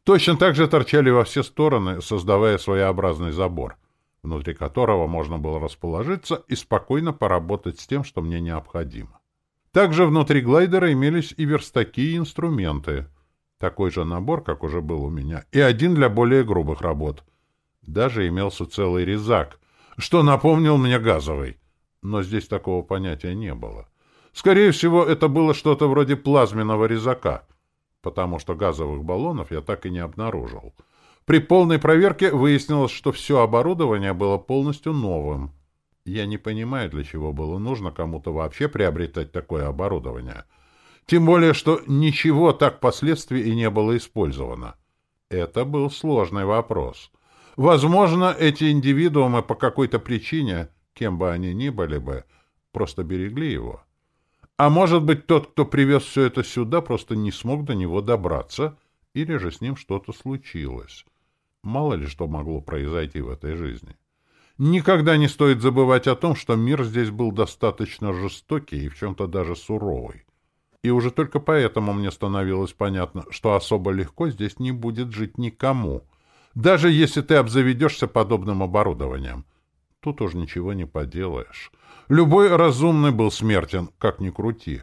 S1: Точно так же торчали во все стороны, создавая своеобразный забор, внутри которого можно было расположиться и спокойно поработать с тем, что мне необходимо. Также внутри глайдера имелись и верстаки, и инструменты. Такой же набор, как уже был у меня, и один для более грубых работ. Даже имелся целый резак, что напомнил мне газовый. Но здесь такого понятия не было. Скорее всего, это было что-то вроде плазменного резака, потому что газовых баллонов я так и не обнаружил. При полной проверке выяснилось, что все оборудование было полностью новым — я не понимаю, для чего было нужно кому-то вообще приобретать такое оборудование. Тем более, что ничего так впоследствии и не было использовано. Это был сложный вопрос. Возможно, эти индивидуумы по какой-то причине, кем бы они ни были бы, просто берегли его. А может быть, тот, кто привез все это сюда, просто не смог до него добраться, или же с ним что-то случилось. Мало ли что могло произойти в этой жизни. Никогда не стоит забывать о том, что мир здесь был достаточно жестокий и в чем-то даже суровый. И уже только поэтому мне становилось понятно, что особо легко здесь не будет жить никому, даже если ты обзаведешься подобным оборудованием. Тут уж ничего не поделаешь. Любой разумный был смертен, как ни крути.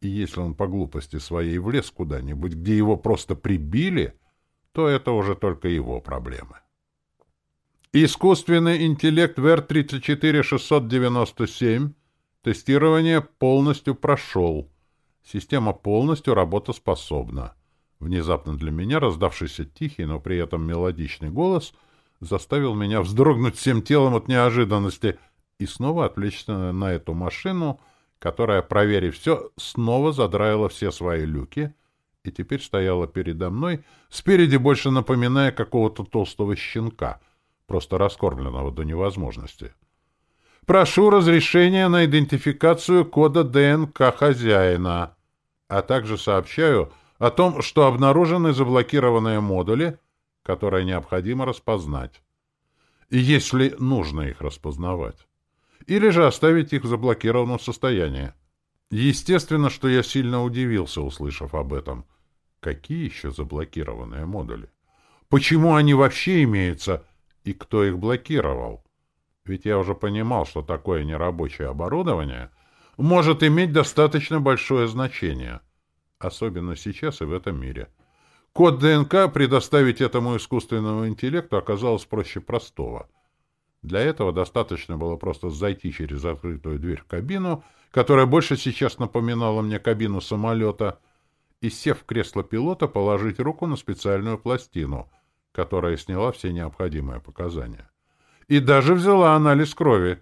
S1: И если он по глупости своей влез куда-нибудь, где его просто прибили, то это уже только его проблемы. Искусственный интеллект VR34697 тестирование полностью прошел. Система полностью работоспособна. Внезапно для меня раздавшийся тихий, но при этом мелодичный голос заставил меня вздрогнуть всем телом от неожиданности и снова отвлечься на эту машину, которая, проверив все, снова задраила все свои люки и теперь стояла передо мной, спереди больше напоминая какого-то толстого щенка, просто раскормленного до невозможности. «Прошу разрешения на идентификацию кода ДНК хозяина», а также сообщаю о том, что обнаружены заблокированные модули, которые необходимо распознать, если нужно их распознавать, или же оставить их в заблокированном состоянии. Естественно, что я сильно удивился, услышав об этом. Какие еще заблокированные модули? Почему они вообще имеются, и кто их блокировал? Ведь я уже понимал, что такое нерабочее оборудование может иметь достаточно большое значение, особенно сейчас и в этом мире. Код ДНК предоставить этому искусственному интеллекту оказалось проще простого — для этого достаточно было просто зайти через открытую дверь в кабину, которая больше сейчас напоминала мне кабину самолета, и, сев в кресло пилота, положить руку на специальную пластину, которая сняла все необходимые показания. И даже взяла анализ крови.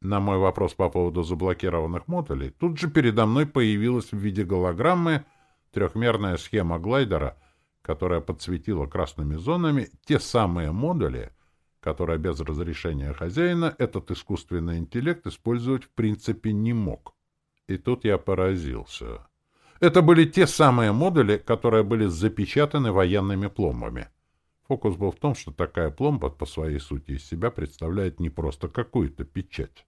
S1: На мой вопрос по поводу заблокированных модулей тут же передо мной появилась в виде голограммы трехмерная схема глайдера, которая подсветила красными зонами те самые модули, которое без разрешения хозяина этот искусственный интеллект использовать в принципе не мог. И тут я поразился. Это были те самые модули, которые были запечатаны военными пломбами. Фокус был в том, что такая пломба по своей сути из себя представляет не просто какую-то печать.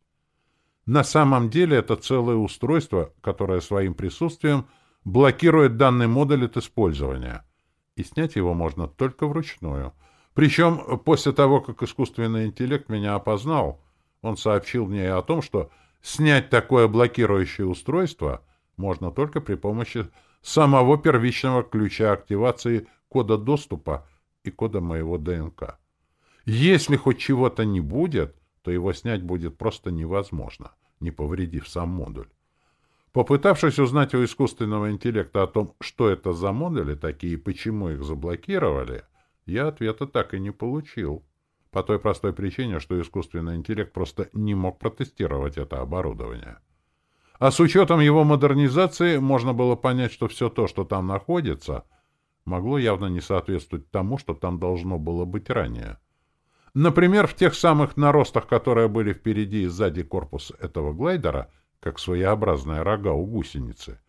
S1: На самом деле это целое устройство, которое своим присутствием блокирует данный модуль от использования. И снять его можно только вручную — причем после того, как искусственный интеллект меня опознал, он сообщил мне о том, что снять такое блокирующее устройство можно только при помощи самого первичного ключа активации кода доступа и кода моего ДНК. Если хоть чего-то не будет, то его снять будет просто невозможно, не повредив сам модуль. Попытавшись узнать у искусственного интеллекта о том, что это за модули такие и почему их заблокировали, я ответа так и не получил. По той простой причине, что искусственный интеллект просто не мог протестировать это оборудование. А с учетом его модернизации можно было понять, что все то, что там находится, могло явно не соответствовать тому, что там должно было быть ранее. Например, в тех самых наростах, которые были впереди и сзади корпуса этого глайдера, как своеобразная рога у гусеницы,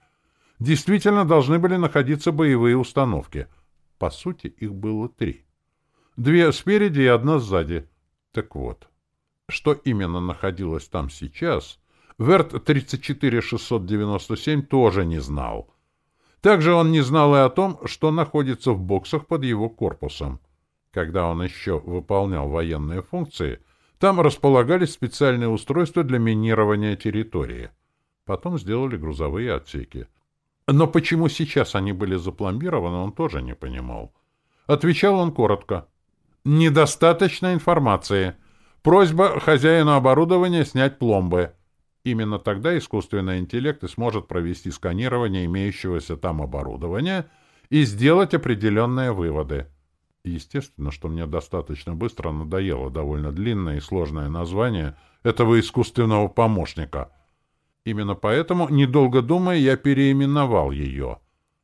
S1: действительно должны были находиться боевые установки — по сути, их было три. Две спереди и одна сзади. Так вот, что именно находилось там сейчас, Верт 34697 тоже не знал. Также он не знал и о том, что находится в боксах под его корпусом. Когда он еще выполнял военные функции, там располагались специальные устройства для минирования территории. Потом сделали грузовые отсеки. Но почему сейчас они были запломбированы, он тоже не понимал. Отвечал он коротко. «Недостаточно информации. Просьба хозяину оборудования снять пломбы». Именно тогда искусственный интеллект и сможет провести сканирование имеющегося там оборудования и сделать определенные выводы. Естественно, что мне достаточно быстро надоело довольно длинное и сложное название этого искусственного помощника — Именно поэтому, недолго думая, я переименовал ее.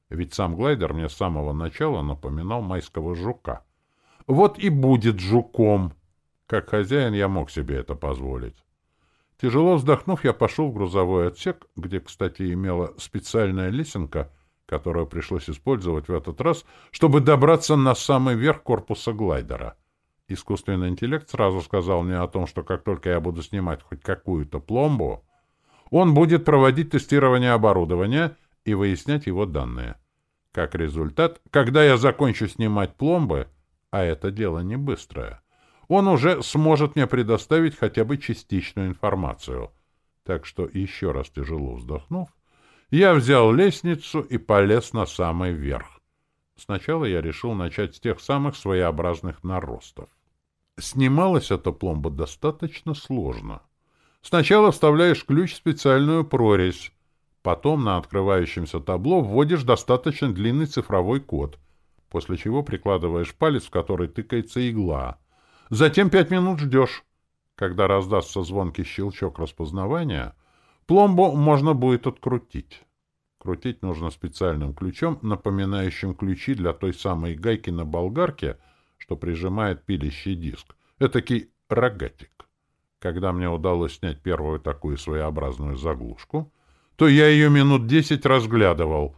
S1: Ведь сам глайдер мне с самого начала напоминал майского жука. Вот и будет жуком. Как хозяин я мог себе это позволить. Тяжело вздохнув, я пошел в грузовой отсек, где, кстати, имела специальная лесенка, которую пришлось использовать в этот раз, чтобы добраться на самый верх корпуса глайдера. Искусственный интеллект сразу сказал мне о том, что как только я буду снимать хоть какую-то пломбу, он будет проводить тестирование оборудования и выяснять его данные. Как результат, когда я закончу снимать пломбы, а это дело не быстрое, он уже сможет мне предоставить хотя бы частичную информацию. Так что, еще раз тяжело вздохнув, я взял лестницу и полез на самый верх. Сначала я решил начать с тех самых своеобразных наростов. Снималась эта пломба достаточно сложно. Сначала вставляешь ключ в специальную прорезь, Потом на открывающемся табло вводишь достаточно длинный цифровой код, после чего прикладываешь палец, в который тыкается игла. Затем пять минут ждешь. Когда раздастся звонкий щелчок распознавания, пломбу можно будет открутить. Крутить нужно специальным ключом, напоминающим ключи для той самой гайки на болгарке, что прижимает пилящий диск. Этакий рогатик. Когда мне удалось снять первую такую своеобразную заглушку, то я ее минут десять разглядывал.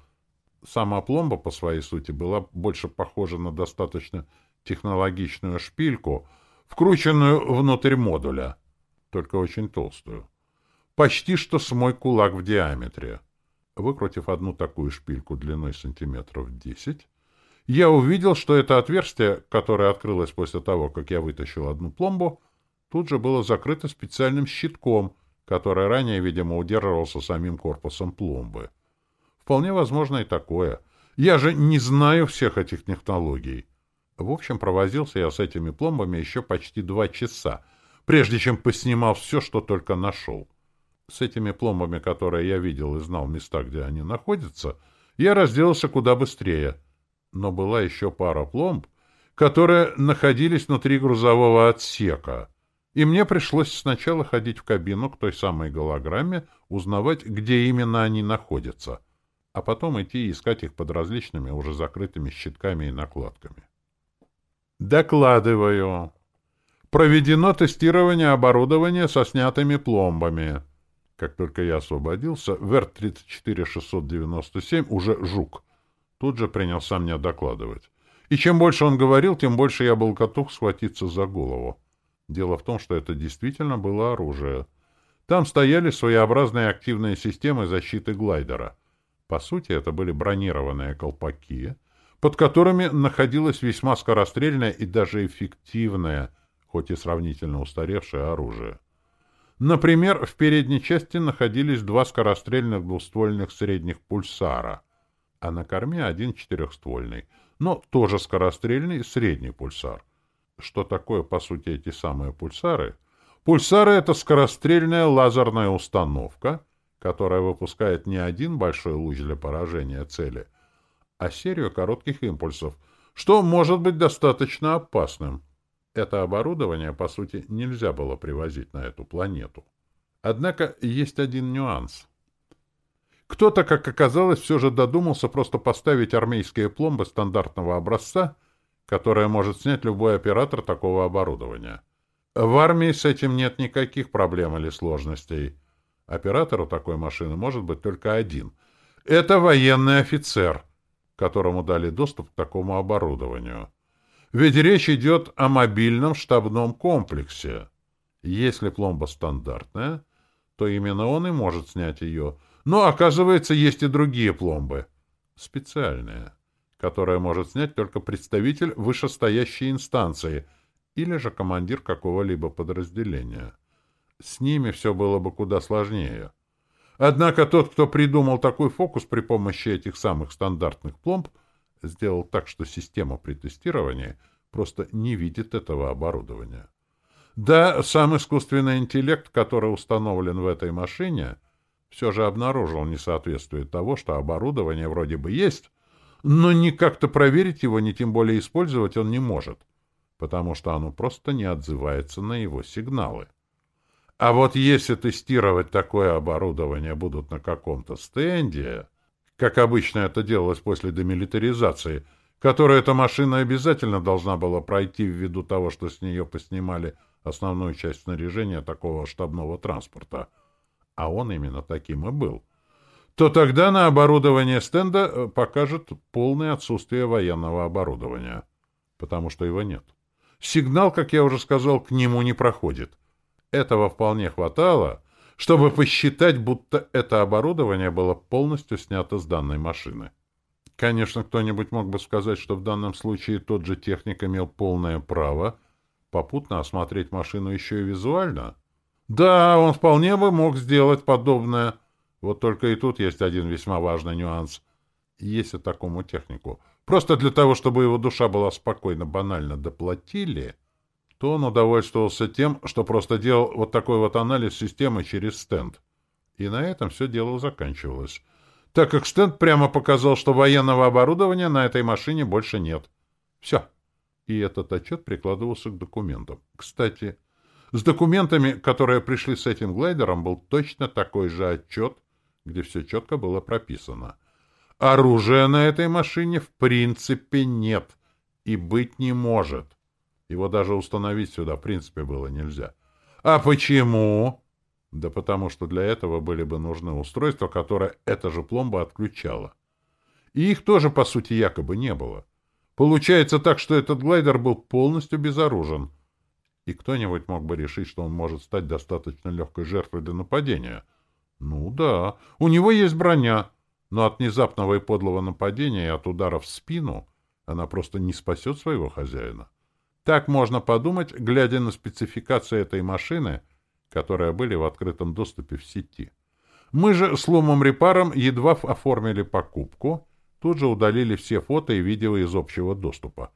S1: Сама пломба, по своей сути, была больше похожа на достаточно технологичную шпильку, вкрученную внутрь модуля, только очень толстую. Почти что с мой кулак в диаметре. Выкрутив одну такую шпильку длиной сантиметров десять, я увидел, что это отверстие, которое открылось после того, как я вытащил одну пломбу, тут же было закрыто специальным щитком, который ранее, видимо, удерживался самим корпусом пломбы. Вполне возможно и такое. Я же не знаю всех этих технологий. В общем, провозился я с этими пломбами еще почти два часа, прежде чем поснимал все, что только нашел. С этими пломбами, которые я видел и знал места, где они находятся, я разделался куда быстрее. Но была еще пара пломб, которые находились внутри грузового отсека — и мне пришлось сначала ходить в кабину к той самой голограмме, узнавать, где именно они находятся, а потом идти искать их под различными уже закрытыми щитками и накладками. Докладываю. Проведено тестирование оборудования со снятыми пломбами. Как только я освободился, ВЕРТ-34697, уже «Жук», тут же принялся мне докладывать. И чем больше он говорил, тем больше я был готов схватиться за голову. Дело в том, что это действительно было оружие. Там стояли своеобразные активные системы защиты глайдера. По сути, это были бронированные колпаки, под которыми находилось весьма скорострельное и даже эффективное, хоть и сравнительно устаревшее оружие. Например, в передней части находились два скорострельных двуствольных средних пульсара, а на корме один четырехствольный, но тоже скорострельный средний пульсар. Что такое, по сути, эти самые пульсары? Пульсары — это скорострельная лазерная установка, которая выпускает не один большой луч для поражения цели, а серию коротких импульсов, что может быть достаточно опасным. Это оборудование, по сути, нельзя было привозить на эту планету. Однако есть один нюанс. Кто-то, как оказалось, все же додумался просто поставить армейские пломбы стандартного образца — которое может снять любой оператор такого оборудования. В армии с этим нет никаких проблем или сложностей. Оператору такой машины может быть только один. Это военный офицер, которому дали доступ к такому оборудованию. Ведь речь идет о мобильном штабном комплексе. Если пломба стандартная, то именно он и может снять ее. Но, оказывается, есть и другие пломбы. Специальные которое может снять только представитель вышестоящей инстанции или же командир какого-либо подразделения. С ними все было бы куда сложнее. Однако тот, кто придумал такой фокус при помощи этих самых стандартных пломб, сделал так, что система при тестировании просто не видит этого оборудования. Да, сам искусственный интеллект, который установлен в этой машине, все же обнаружил несоответствие того, что оборудование вроде бы есть, но ни как-то проверить его, ни тем более использовать он не может, потому что оно просто не отзывается на его сигналы. А вот если тестировать такое оборудование будут на каком-то стенде, как обычно это делалось после демилитаризации, которую эта машина обязательно должна была пройти ввиду того, что с нее поснимали основную часть снаряжения такого штабного транспорта, а он именно таким и был — то тогда на оборудование стенда э, покажет полное отсутствие военного оборудования, потому что его нет. Сигнал, как я уже сказал, к нему не проходит. Этого вполне хватало, чтобы посчитать, будто это оборудование было полностью снято с данной машины. Конечно, кто-нибудь мог бы сказать, что в данном случае тот же техник имел полное право попутно осмотреть машину еще и визуально. Да, он вполне бы мог сделать подобное, вот только и тут есть один весьма важный нюанс. Если такому технику просто для того, чтобы его душа была спокойна, банально доплатили, то он удовольствовался тем, что просто делал вот такой вот анализ системы через стенд. И на этом все дело заканчивалось, так как стенд прямо показал, что военного оборудования на этой машине больше нет. Все. И этот отчет прикладывался к документам. Кстати, с документами, которые пришли с этим глайдером, был точно такой же отчет, где все четко было прописано. Оружия на этой машине в принципе нет и быть не может. Его даже установить сюда в принципе было нельзя. А почему? Да потому что для этого были бы нужны устройства, которые эта же пломба отключала. И их тоже, по сути, якобы не было. Получается так, что этот глайдер был полностью безоружен. И кто-нибудь мог бы решить, что он может стать достаточно легкой жертвой для нападения. Ну да, у него есть броня, но от внезапного и подлого нападения и от удара в спину она просто не спасет своего хозяина. Так можно подумать, глядя на спецификации этой машины — которые были в открытом доступе в сети. Мы же с Ломом Репаром едва оформили покупку, тут же удалили все фото и видео из общего доступа.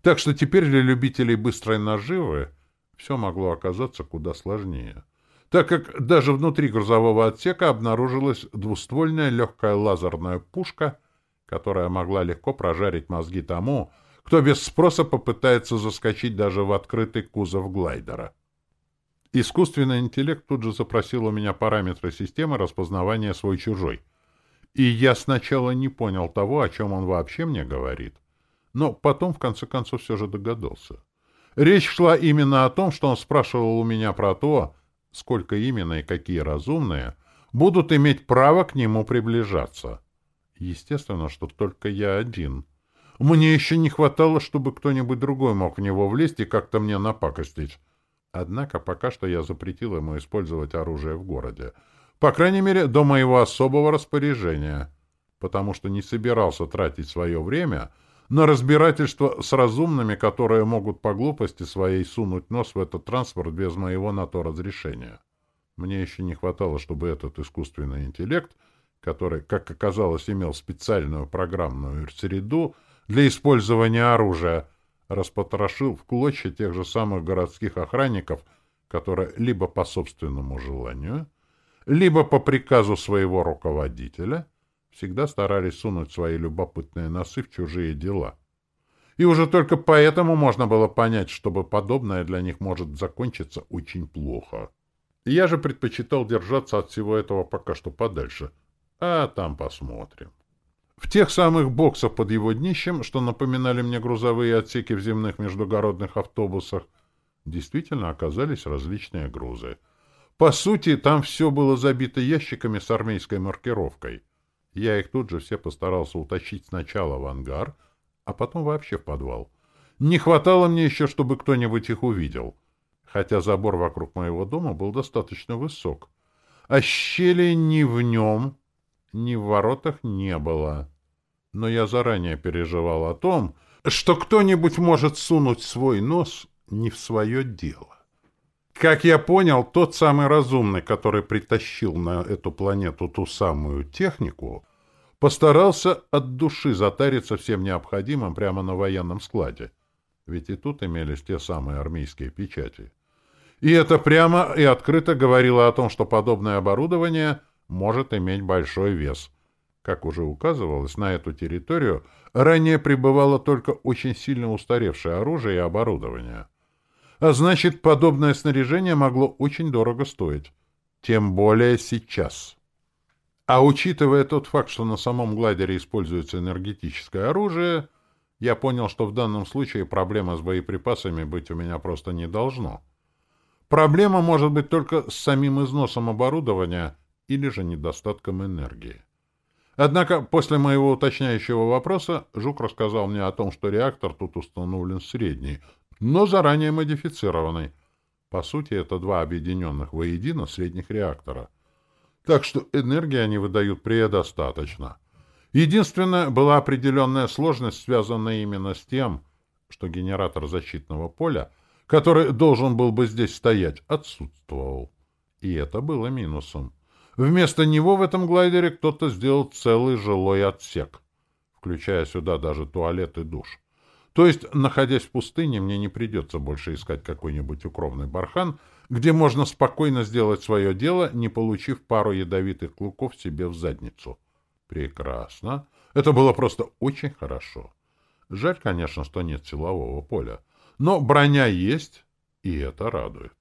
S1: Так что теперь для любителей быстрой наживы все могло оказаться куда сложнее. Так как даже внутри грузового отсека обнаружилась двуствольная легкая лазерная пушка, которая могла легко прожарить мозги тому, кто без спроса попытается заскочить даже в открытый кузов глайдера. Искусственный интеллект тут же запросил у меня параметры системы распознавания свой-чужой. И я сначала не понял того, о чем он вообще мне говорит. Но потом, в конце концов, все же догадался. Речь шла именно о том, что он спрашивал у меня про то, сколько именно и какие разумные будут иметь право к нему приближаться. Естественно, что только я один. Мне еще не хватало, чтобы кто-нибудь другой мог в него влезть и как-то мне напакостить. Однако пока что я запретил ему использовать оружие в городе. По крайней мере, до моего особого распоряжения. Потому что не собирался тратить свое время на разбирательство с разумными, которые могут по глупости своей сунуть нос в этот транспорт без моего на то разрешения. Мне еще не хватало, чтобы этот искусственный интеллект, который, как оказалось, имел специальную программную среду для использования оружия — распотрошил в клочья тех же самых городских охранников, которые либо по собственному желанию, либо по приказу своего руководителя всегда старались сунуть свои любопытные носы в чужие дела. И уже только поэтому можно было понять, чтобы подобное для них может закончиться очень плохо. Я же предпочитал держаться от всего этого пока что подальше. А там посмотрим. В тех самых боксах под его днищем, что напоминали мне грузовые отсеки в земных междугородных автобусах, действительно оказались различные грузы. По сути, там все было забито ящиками с армейской маркировкой. Я их тут же все постарался утащить сначала в ангар, а потом вообще в подвал. Не хватало мне еще, чтобы кто-нибудь их увидел, хотя забор вокруг моего дома был достаточно высок. А щели ни в нем, ни в воротах не было. Но я заранее переживал о том, что кто-нибудь может сунуть свой нос не в свое дело. Как я понял, тот самый разумный, который притащил на эту планету ту самую технику, постарался от души затариться всем необходимым прямо на военном складе. Ведь и тут имелись те самые армейские печати. И это прямо и открыто говорило о том, что подобное оборудование может иметь большой вес. Как уже указывалось, на эту территорию ранее пребывало только очень сильно устаревшее оружие и оборудование. А значит, подобное снаряжение могло очень дорого стоить. Тем более сейчас. А учитывая тот факт, что на самом глайдере используется энергетическое оружие, я понял, что в данном случае проблема с боеприпасами быть у меня просто не должно. Проблема может быть только с самим износом оборудования или же недостатком энергии. Однако после моего уточняющего вопроса Жук рассказал мне о том, что реактор тут установлен средний, но заранее модифицированный. По сути, это два объединенных воедино средних реактора. Так что энергии они выдают предостаточно. Единственное, была определенная сложность, связанная именно с тем, что генератор защитного поля, который должен был бы здесь стоять, отсутствовал. И это было минусом. Вместо него в этом глайдере кто-то сделал целый жилой отсек, включая сюда даже туалет и душ. То есть, находясь в пустыне, мне не придется больше искать какой-нибудь укромный бархан, где можно спокойно сделать свое дело, не получив пару ядовитых клыков себе в задницу. Прекрасно. Это было просто очень хорошо. Жаль, конечно, что нет силового поля. Но броня есть, и это радует.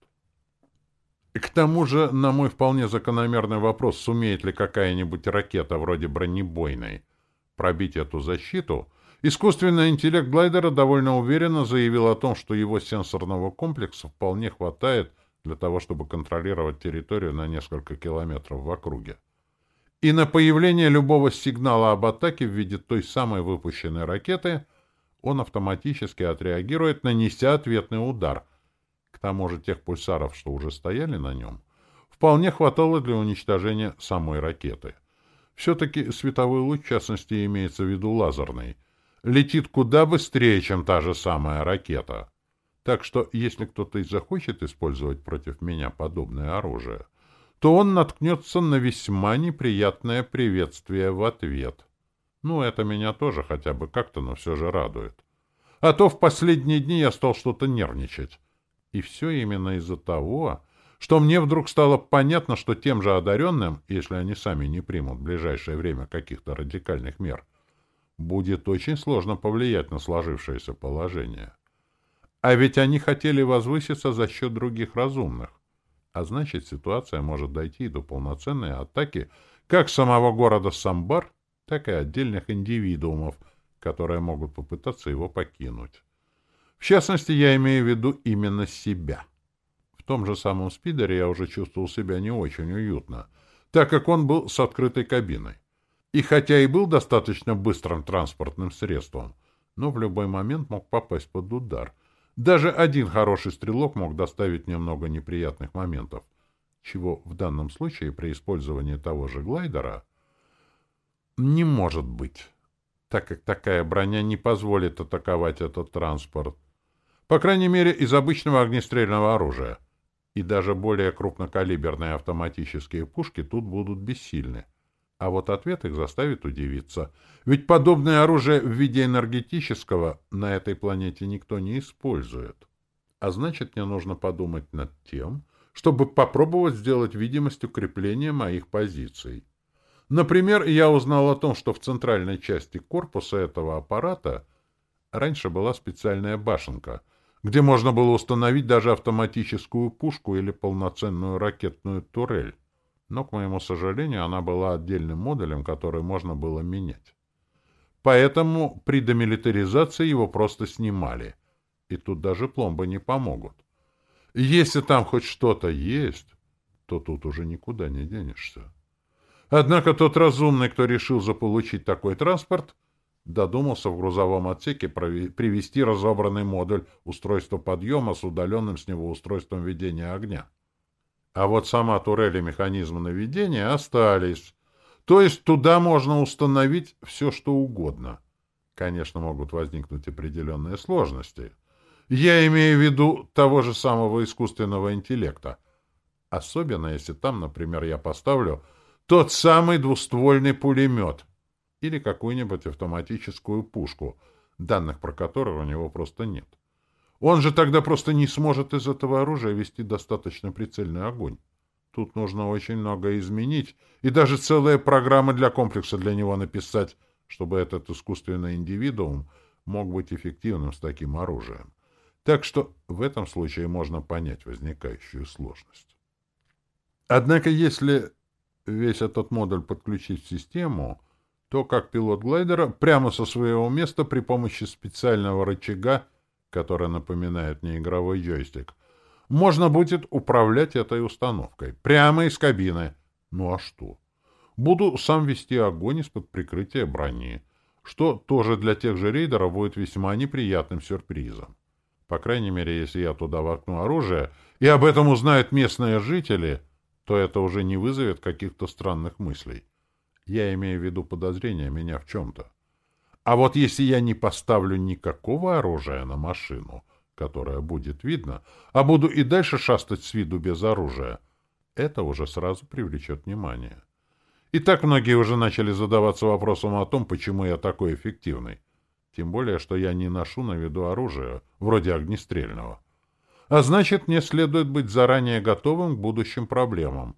S1: И к тому же, на мой вполне закономерный вопрос, сумеет ли какая-нибудь ракета вроде бронебойной пробить эту защиту, искусственный интеллект глайдера довольно уверенно заявил о том, что его сенсорного комплекса вполне хватает для того, чтобы контролировать территорию на несколько километров в округе. И на появление любого сигнала об атаке в виде той самой выпущенной ракеты он автоматически отреагирует, нанеся ответный удар. К тому же тех пульсаров, что уже стояли на нем, вполне хватало для уничтожения самой ракеты. Все-таки световой луч, в частности, имеется в виду лазерный, летит куда быстрее, чем та же самая ракета. Так что, если кто-то и захочет использовать против меня подобное оружие, то он наткнется на весьма неприятное приветствие в ответ. Ну, это меня тоже хотя бы как-то, но все же радует. А то в последние дни я стал что-то нервничать. И все именно из-за того, что мне вдруг стало понятно, что тем же одаренным, если они сами не примут в ближайшее время каких-то радикальных мер, будет очень сложно повлиять на сложившееся положение. А ведь они хотели возвыситься за счет других разумных. А значит, ситуация может дойти до полноценной атаки как самого города Самбар, так и отдельных индивидуумов, которые могут попытаться его покинуть. В частности, я имею в виду именно себя. В том же самом спидере я уже чувствовал себя не очень уютно, так как он был с открытой кабиной. И хотя и был достаточно быстрым транспортным средством, но в любой момент мог попасть под удар — даже один хороший стрелок мог доставить немного неприятных моментов, чего в данном случае при использовании того же глайдера не может быть, так как такая броня не позволит атаковать этот транспорт. По крайней мере, из обычного огнестрельного оружия. И даже более крупнокалиберные автоматические пушки тут будут бессильны. А вот ответ их заставит удивиться. Ведь подобное оружие в виде энергетического на этой планете никто не использует. А значит, мне нужно подумать над тем, чтобы попробовать сделать видимость укрепления моих позиций. Например, я узнал о том, что в центральной части корпуса этого аппарата раньше была специальная башенка, где можно было установить даже автоматическую пушку или полноценную ракетную турель но, к моему сожалению, она была отдельным модулем, который можно было менять. Поэтому при демилитаризации его просто снимали, и тут даже пломбы не помогут. Если там хоть что-то есть, то тут уже никуда не денешься. Однако тот разумный, кто решил заполучить такой транспорт, додумался в грузовом отсеке привести разобранный модуль устройства подъема с удаленным с него устройством ведения огня. А вот сама турель и механизм наведения остались. То есть туда можно установить все, что угодно. Конечно, могут возникнуть определенные сложности. Я имею в виду того же самого искусственного интеллекта. Особенно, если там, например, я поставлю тот самый двуствольный пулемет или какую-нибудь автоматическую пушку, данных про которую у него просто нет. Он же тогда просто не сможет из этого оружия вести достаточно прицельный огонь. Тут нужно очень много изменить и даже целые программы для комплекса для него написать, чтобы этот искусственный индивидуум мог быть эффективным с таким оружием. Так что в этом случае можно понять возникающую сложность. Однако если весь этот модуль подключить в систему, то как пилот глайдера прямо со своего места при помощи специального рычага который напоминает мне игровой джойстик, можно будет управлять этой установкой прямо из кабины. Ну а что? Буду сам вести огонь из-под прикрытия брони, что тоже для тех же рейдеров будет весьма неприятным сюрпризом. По крайней мере, если я туда воткну оружие, и об этом узнают местные жители, то это уже не вызовет каких-то странных мыслей. Я имею в виду подозрения меня в чем-то. А вот если я не поставлю никакого оружия на машину, которая будет видно, а буду и дальше шастать с виду без оружия, это уже сразу привлечет внимание. И так многие уже начали задаваться вопросом о том, почему я такой эффективный. Тем более, что я не ношу на виду оружие, вроде огнестрельного. А значит, мне следует быть заранее готовым к будущим проблемам.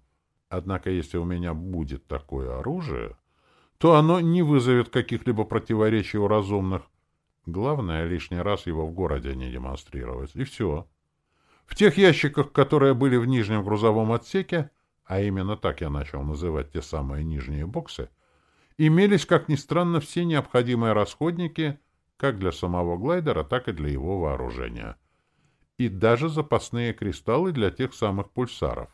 S1: Однако, если у меня будет такое оружие, то оно не вызовет каких-либо противоречий у разумных. Главное, лишний раз его в городе не демонстрировать. И все. В тех ящиках, которые были в нижнем грузовом отсеке, а именно так я начал называть те самые нижние боксы, имелись, как ни странно, все необходимые расходники как для самого глайдера, так и для его вооружения. И даже запасные кристаллы для тех самых пульсаров.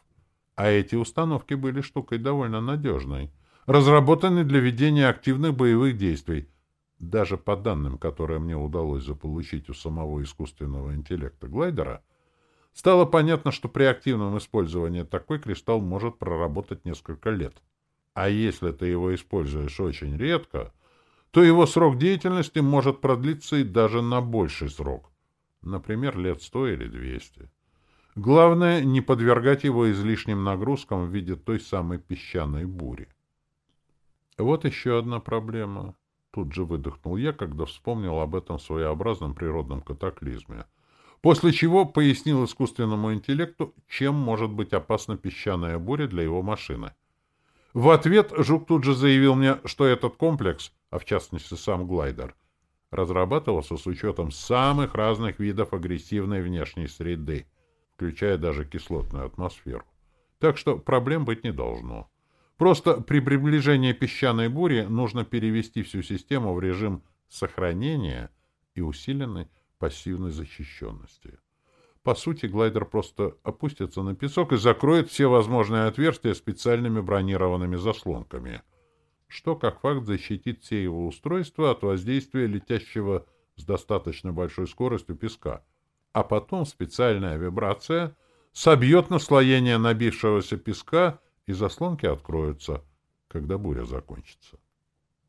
S1: А эти установки были штукой довольно надежной, разработаны для ведения активных боевых действий. Даже по данным, которые мне удалось заполучить у самого искусственного интеллекта глайдера, стало понятно, что при активном использовании такой кристалл может проработать несколько лет. А если ты его используешь очень редко, то его срок деятельности может продлиться и даже на больший срок. Например, лет сто или двести. Главное, не подвергать его излишним нагрузкам в виде той самой песчаной бури. Вот еще одна проблема. Тут же выдохнул я, когда вспомнил об этом своеобразном природном катаклизме. После чего пояснил искусственному интеллекту, чем может быть опасна песчаная буря для его машины. В ответ Жук тут же заявил мне, что этот комплекс, а в частности сам глайдер, разрабатывался с учетом самых разных видов агрессивной внешней среды, включая даже кислотную атмосферу. Так что проблем быть не должно. Просто при приближении песчаной бури нужно перевести всю систему в режим сохранения и усиленной пассивной защищенности. По сути, глайдер просто опустится на песок и закроет все возможные отверстия специальными бронированными заслонками, что, как факт, защитит все его устройства от воздействия летящего с достаточно большой скоростью песка. А потом специальная вибрация собьет наслоение набившегося песка, и заслонки откроются, когда буря закончится.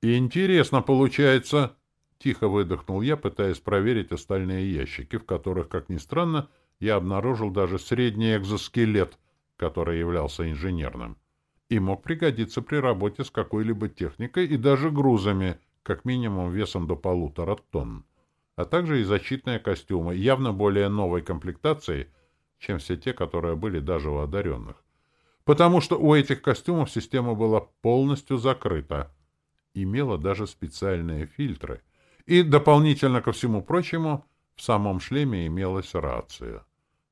S1: «Интересно получается!» — тихо выдохнул я, пытаясь проверить остальные ящики, в которых, как ни странно, я обнаружил даже средний экзоскелет, который являлся инженерным, и мог пригодиться при работе с какой-либо техникой и даже грузами, как минимум весом до полутора тонн, а также и защитные костюмы, явно более новой комплектации, чем все те, которые были даже у одаренных. Потому что у этих костюмов система была полностью закрыта, имела даже специальные фильтры, и дополнительно ко всему прочему в самом шлеме имелась рация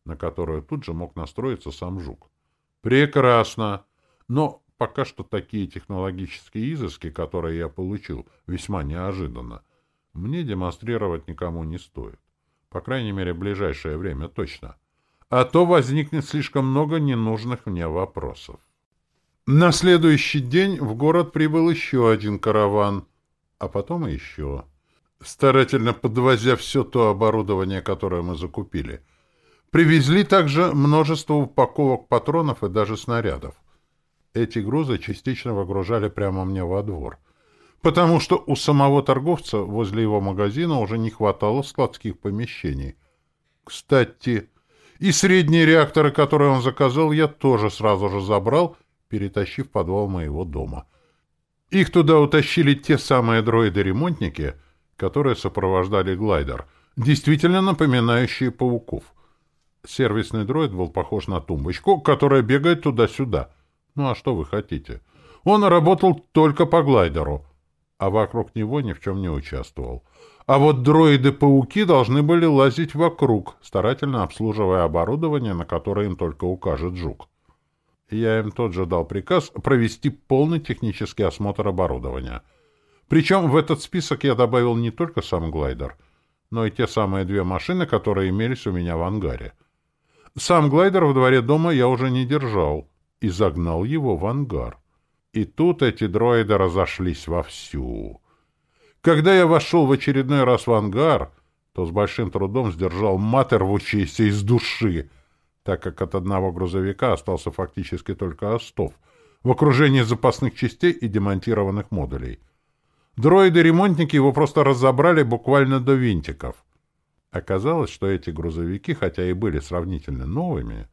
S1: на которую тут же мог настроиться сам Жук. Прекрасно! Но пока что такие технологические изыски, которые я получил весьма неожиданно, мне демонстрировать никому не стоит. По крайней мере, в ближайшее время точно. А то возникнет слишком много ненужных мне вопросов. На следующий день в город прибыл еще один караван, а потом еще. Старательно подвозя все то оборудование, которое мы закупили — Привезли также множество упаковок патронов и даже снарядов. Эти грузы частично выгружали прямо мне во двор, потому что у самого торговца возле его магазина уже не хватало складских помещений. Кстати, и средние реакторы, которые он заказал, я тоже сразу же забрал, перетащив подвал моего дома. Их туда утащили те самые дроиды-ремонтники, которые сопровождали глайдер, действительно напоминающие пауков — Сервисный дроид был похож на тумбочку, которая бегает туда-сюда. Ну а что вы хотите? Он работал только по глайдеру, а вокруг него ни в чем не участвовал. А вот дроиды-пауки должны были лазить вокруг, старательно обслуживая оборудование, на которое им только укажет жук. Я им тот же дал приказ провести полный технический осмотр оборудования. Причем в этот список я добавил не только сам глайдер, но и те самые две машины, которые имелись у меня в ангаре — сам глайдер во дворе дома я уже не держал и загнал его в ангар. И тут эти дроиды разошлись вовсю. Когда я вошел в очередной раз в ангар, то с большим трудом сдержал мат, рвущийся из души, так как от одного грузовика остался фактически только остов, в окружении запасных частей и демонтированных модулей. Дроиды-ремонтники его просто разобрали буквально до винтиков. Оказалось, что эти грузовики, хотя и были сравнительно новыми,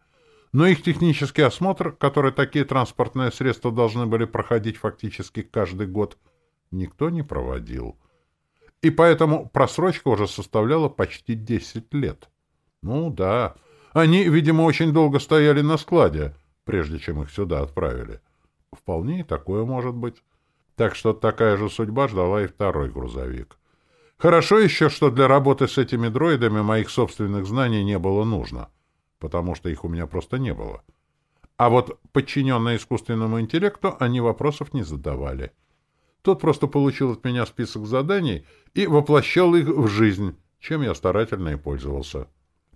S1: но их технический осмотр, который такие транспортные средства должны были проходить фактически каждый год, никто не проводил. И поэтому просрочка уже составляла почти 10 лет. Ну да, Они, видимо, очень долго стояли на складе, прежде чем их сюда отправили. Вполне и такое может быть. Так что такая же судьба ждала и второй грузовик. Хорошо еще, что для работы с этими дроидами моих собственных знаний не было нужно, потому что их у меня просто не было. А вот подчиненные искусственному интеллекту они вопросов не задавали. Тот просто получил от меня список заданий и воплощал их в жизнь, чем я старательно и пользовался.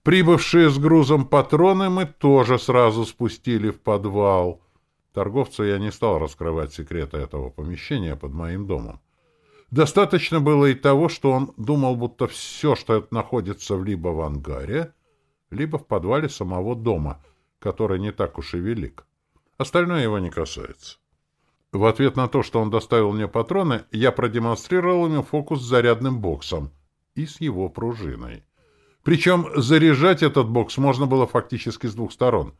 S1: Прибывшие с грузом патроны мы тоже сразу спустили в подвал. Торговцу я не стал раскрывать секреты этого помещения под моим домом. Достаточно было и того, что он думал, будто все, что находится либо в ангаре, либо в подвале самого дома, который не так уж и велик. Остальное его не касается. В ответ на то, что он доставил мне патроны, я продемонстрировал ему фокус с зарядным боксом и с его пружиной. Причем заряжать этот бокс можно было фактически с двух сторон.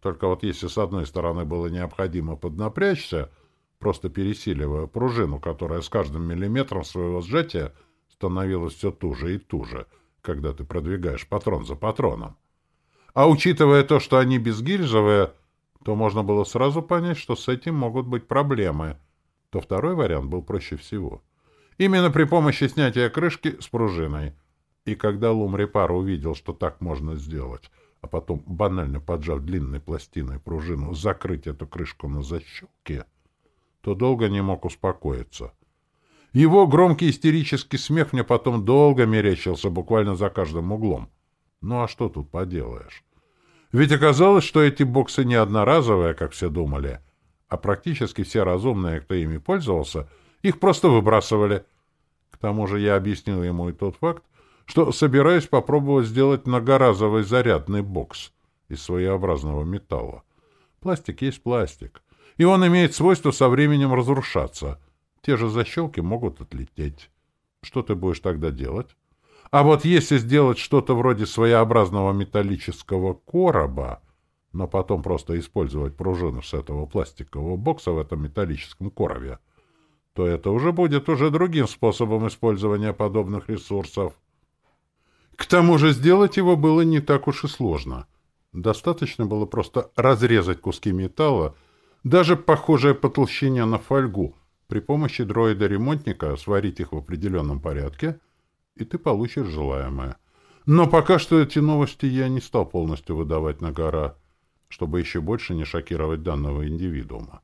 S1: Только вот если с одной стороны было необходимо поднапрячься, просто пересиливая пружину, которая с каждым миллиметром своего сжатия становилась все туже и туже, когда ты продвигаешь патрон за патроном. А учитывая то, что они безгильзовые, то можно было сразу понять, что с этим могут быть проблемы, то второй вариант был проще всего. Именно при помощи снятия крышки с пружиной. И когда Лум Репар увидел, что так можно сделать, а потом, банально поджав длинной пластиной пружину, закрыть эту крышку на защелке, то долго не мог успокоиться. Его громкий истерический смех мне потом долго мерещился, буквально за каждым углом. Ну а что тут поделаешь? Ведь оказалось, что эти боксы не одноразовые, как все думали, а практически все разумные, кто ими пользовался, их просто выбрасывали. К тому же я объяснил ему и тот факт, что собираюсь попробовать сделать многоразовый зарядный бокс из своеобразного металла. Пластик есть пластик и он имеет свойство со временем разрушаться. Те же защелки могут отлететь. Что ты будешь тогда делать? А вот если сделать что-то вроде своеобразного металлического короба, но потом просто использовать пружину с этого пластикового бокса в этом металлическом коробе, то это уже будет уже другим способом использования подобных ресурсов. К тому же сделать его было не так уж и сложно. Достаточно было просто разрезать куски металла даже похожее по толщине на фольгу, при помощи дроида-ремонтника сварить их в определенном порядке, и ты получишь желаемое. Но пока что эти новости я не стал полностью выдавать на гора, чтобы еще больше не шокировать данного индивидуума.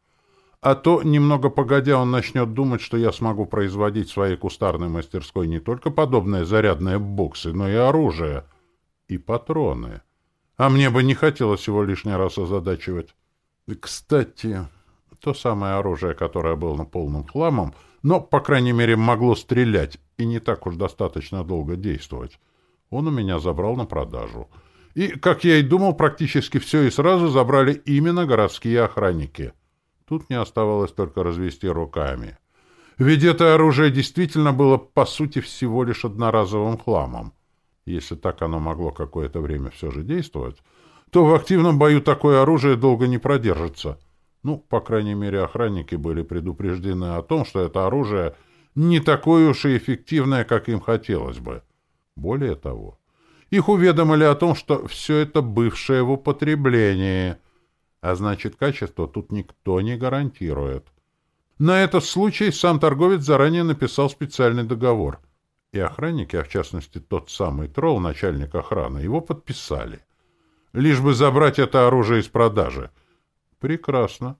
S1: А то, немного погодя, он начнет думать, что я смогу производить в своей кустарной мастерской не только подобные зарядные боксы, но и оружие, и патроны. А мне бы не хотелось его лишний раз озадачивать. Кстати, то самое оружие, которое было на полном хламом, но, по крайней мере, могло стрелять и не так уж достаточно долго действовать, он у меня забрал на продажу. И, как я и думал, практически все и сразу забрали именно городские охранники. Тут не оставалось только развести руками. Ведь это оружие действительно было, по сути, всего лишь одноразовым хламом. Если так оно могло какое-то время все же действовать, то в активном бою такое оружие долго не продержится. Ну, по крайней мере, охранники были предупреждены о том, что это оружие не такое уж и эффективное, как им хотелось бы. Более того, их уведомили о том, что все это бывшее в употреблении, а значит, качество тут никто не гарантирует. На этот случай сам торговец заранее написал специальный договор, и охранники, а в частности тот самый тролл, начальник охраны, его подписали лишь бы забрать это оружие из продажи. Прекрасно.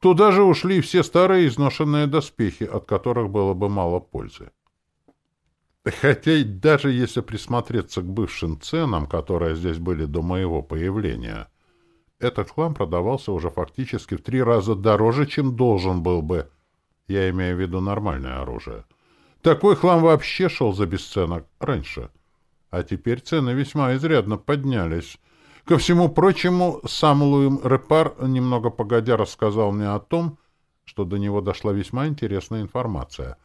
S1: Туда же ушли все старые изношенные доспехи, от которых было бы мало пользы. Хотя даже если присмотреться к бывшим ценам, которые здесь были до моего появления, этот хлам продавался уже фактически в три раза дороже, чем должен был бы. Я имею в виду нормальное оружие. Такой хлам вообще шел за бесценок раньше. А теперь цены весьма изрядно поднялись, Ко всему прочему, сам Луим Репар немного погодя рассказал мне о том, что до него дошла весьма интересная информация.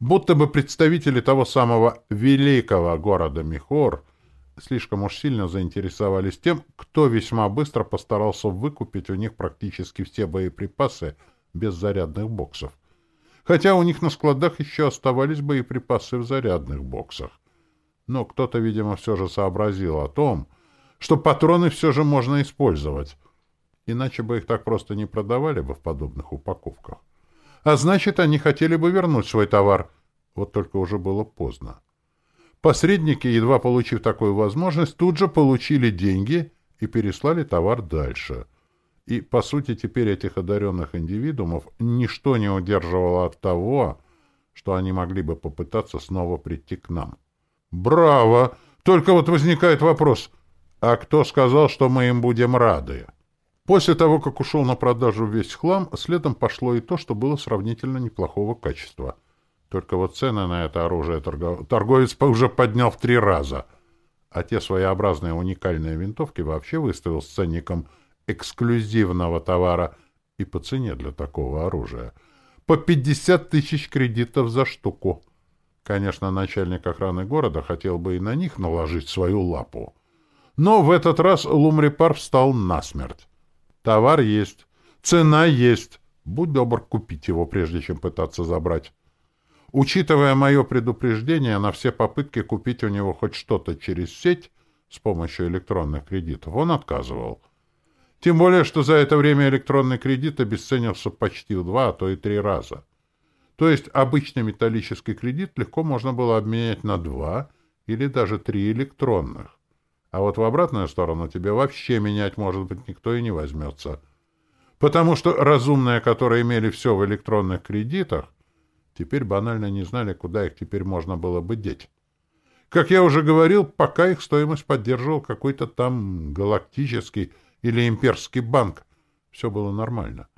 S1: Будто бы представители того самого великого города Михор слишком уж сильно заинтересовались тем, кто весьма быстро постарался выкупить у них практически все боеприпасы без зарядных боксов. Хотя у них на складах еще оставались боеприпасы в зарядных боксах. Но кто-то, видимо, все же сообразил о том, что патроны все же можно использовать. Иначе бы их так просто не продавали бы в подобных упаковках. А значит, они хотели бы вернуть свой товар. Вот только уже было поздно. Посредники, едва получив такую возможность, тут же получили деньги и переслали товар дальше. И, по сути, теперь этих одаренных индивидуумов ничто не удерживало от того, что они могли бы попытаться снова прийти к нам. «Браво! Только вот возникает вопрос, а кто сказал, что мы им будем рады?» После того, как ушел на продажу весь хлам, следом пошло и то, что было сравнительно неплохого качества. Только вот цены на это оружие торгов... торговец уже поднял в три раза, а те своеобразные уникальные винтовки вообще выставил с ценником эксклюзивного товара и по цене для такого оружия. По 50 тысяч кредитов за штуку. Конечно, начальник охраны города хотел бы и на них наложить свою лапу. Но в этот раз Лумрипар встал насмерть. Товар есть. Цена есть. Будь добр купить его, прежде чем пытаться забрать. Учитывая мое предупреждение на все попытки купить у него хоть что-то через сеть с помощью электронных кредитов, он отказывал. Тем более, что за это время электронный кредит обесценился почти в два, а то и три раза. То есть обычный металлический кредит легко можно было обменять на два или даже три электронных. А вот в обратную сторону тебе вообще менять, может быть, никто и не возьмется. Потому что разумные, которые имели все в электронных кредитах, теперь банально не знали, куда их теперь можно было бы деть. Как я уже говорил, пока их стоимость поддерживал какой-то там галактический или имперский банк, все было нормально.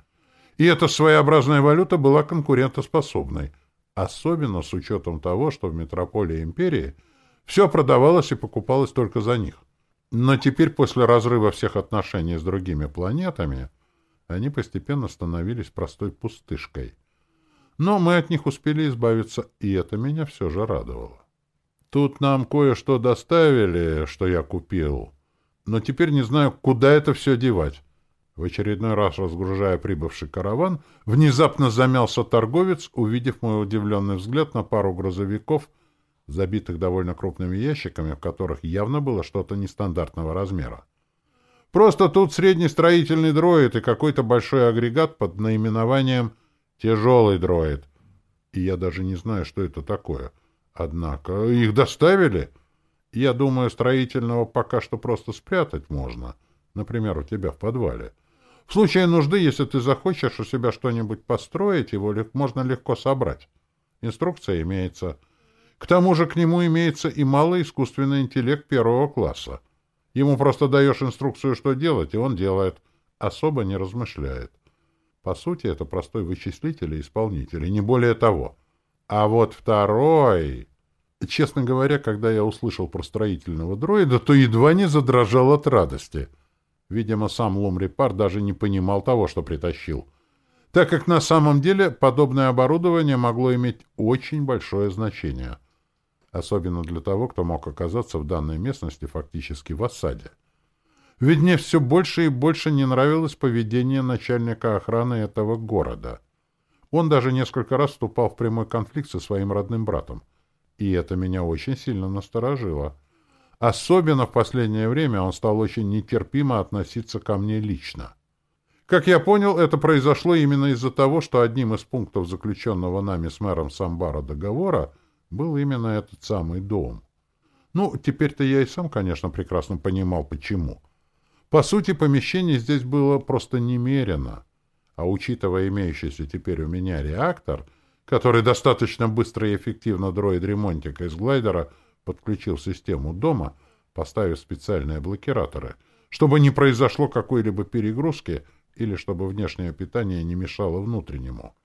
S1: И эта своеобразная валюта была конкурентоспособной, особенно с учетом того, что в метрополии империи все продавалось и покупалось только за них. Но теперь, после разрыва всех отношений с другими планетами, они постепенно становились простой пустышкой. Но мы от них успели избавиться, и это меня все же радовало. Тут нам кое-что доставили, что я купил, но теперь не знаю, куда это все девать. В очередной раз разгружая прибывший караван, внезапно замялся торговец, увидев мой удивленный взгляд на пару грузовиков — забитых довольно крупными ящиками, в которых явно было что-то нестандартного размера. Просто тут средний строительный дроид и какой-то большой агрегат под наименованием «тяжелый дроид». И я даже не знаю, что это такое. Однако их доставили. Я думаю, строительного пока что просто спрятать можно. Например, у тебя в подвале. В случае нужды, если ты захочешь у себя что-нибудь построить, его можно легко собрать. Инструкция имеется. К тому же к нему имеется и малый искусственный интеллект первого класса. Ему просто даешь инструкцию, что делать, и он делает, особо не размышляет. По сути, это простой вычислитель и исполнитель, и не более того. А вот второй... Честно говоря, когда я услышал про строительного дроида, то едва не задрожал от радости. Видимо, сам Лумрипар даже не понимал того, что притащил. Так как на самом деле подобное оборудование могло иметь очень большое значение — особенно для того, кто мог оказаться в данной местности фактически в осаде. Ведь мне все больше и больше не нравилось поведение начальника охраны этого города. Он даже несколько раз вступал в прямой конфликт со своим родным братом. И это меня очень сильно насторожило. Особенно в последнее время он стал очень нетерпимо относиться ко мне лично. Как я понял, это произошло именно из-за того, что одним из пунктов заключенного нами с мэром Самбара договора — был именно этот самый дом. Ну, теперь-то я и сам, конечно, прекрасно понимал, почему. По сути, помещение здесь было просто немерено. А учитывая имеющийся теперь у меня реактор, который достаточно быстро и эффективно дроид-ремонтика из глайдера подключил систему дома, поставив специальные блокираторы, чтобы не произошло какой-либо перегрузки или чтобы внешнее питание не мешало внутреннему.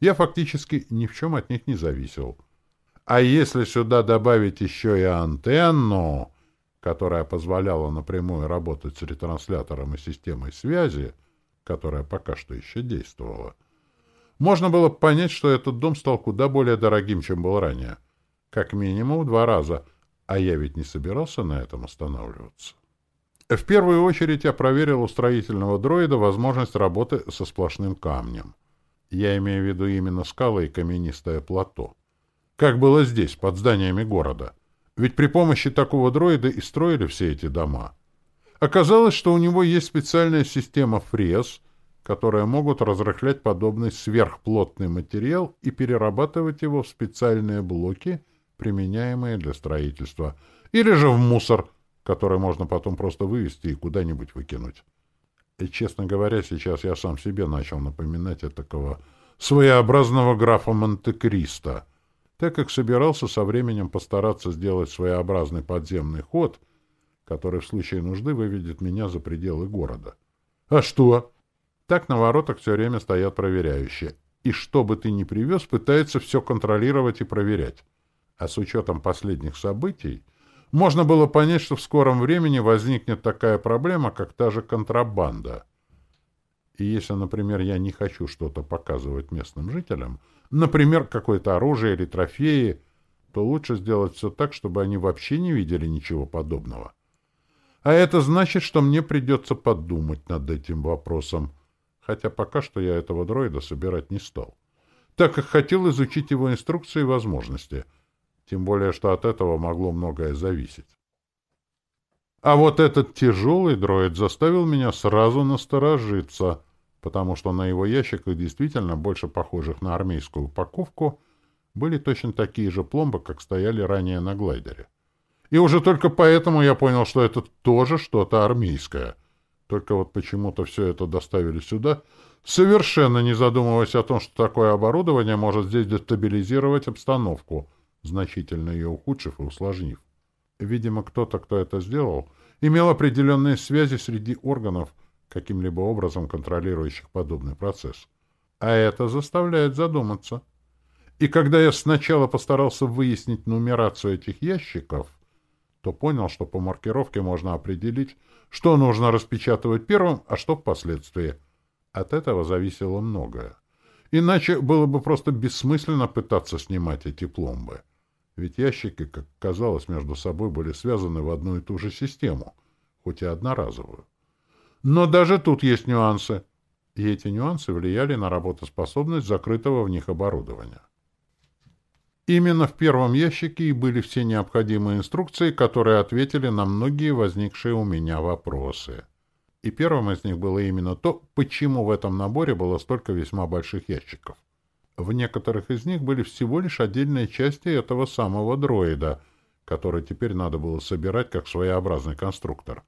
S1: Я фактически ни в чем от них не зависел — а если сюда добавить еще и антенну, которая позволяла напрямую работать с ретранслятором и системой связи, которая пока что еще действовала, можно было понять, что этот дом стал куда более дорогим, чем был ранее. Как минимум в два раза, а я ведь не собирался на этом останавливаться. В первую очередь я проверил у строительного дроида возможность работы со сплошным камнем. Я имею в виду именно скалы и каменистое плато как было здесь, под зданиями города. Ведь при помощи такого дроида и строили все эти дома. Оказалось, что у него есть специальная система фрез, которые могут разрыхлять подобный сверхплотный материал и перерабатывать его в специальные блоки, применяемые для строительства, или же в мусор, который можно потом просто вывести и куда-нибудь выкинуть. И, честно говоря, сейчас я сам себе начал напоминать такого своеобразного графа Монте-Кристо, так как собирался со временем постараться сделать своеобразный подземный ход — который в случае нужды выведет меня за пределы города. А что? Так на воротах все время стоят проверяющие. И что бы ты ни привез, пытается все контролировать и проверять. А с учетом последних событий, можно было понять, что в скором времени возникнет такая проблема, как та же контрабанда. И если, например, я не хочу что-то показывать местным жителям, например, какое-то оружие или трофеи, то лучше сделать все так, чтобы они вообще не видели ничего подобного. А это значит, что мне придется подумать над этим вопросом, хотя пока что я этого дроида собирать не стал, так как хотел изучить его инструкции и возможности, тем более, что от этого могло многое зависеть. А вот этот тяжелый дроид заставил меня сразу насторожиться, потому что на его ящиках, действительно больше похожих на армейскую упаковку, были точно такие же пломбы, как стояли ранее на глайдере. И уже только поэтому я понял, что это тоже что-то армейское. Только вот почему-то все это доставили сюда, совершенно не задумываясь о том, что такое оборудование может здесь дестабилизировать обстановку, значительно ее ухудшив и усложнив. Видимо, кто-то, кто это сделал, имел определенные связи среди органов, каким-либо образом контролирующих подобный процесс. А это заставляет задуматься. И когда я сначала постарался выяснить нумерацию этих ящиков, то понял, что по маркировке можно определить, что нужно распечатывать первым, а что впоследствии. От этого зависело многое. Иначе было бы просто бессмысленно пытаться снимать эти пломбы. Ведь ящики, как казалось, между собой были связаны в одну и ту же систему, хоть и одноразовую. Но даже тут есть нюансы. И эти нюансы влияли на работоспособность закрытого в них оборудования. Именно в первом ящике и были все необходимые инструкции, которые ответили на многие возникшие у меня вопросы. И первым из них было именно то, почему в этом наборе было столько весьма больших ящиков. В некоторых из них были всего лишь отдельные части этого самого дроида, который теперь надо было собирать как своеобразный конструктор.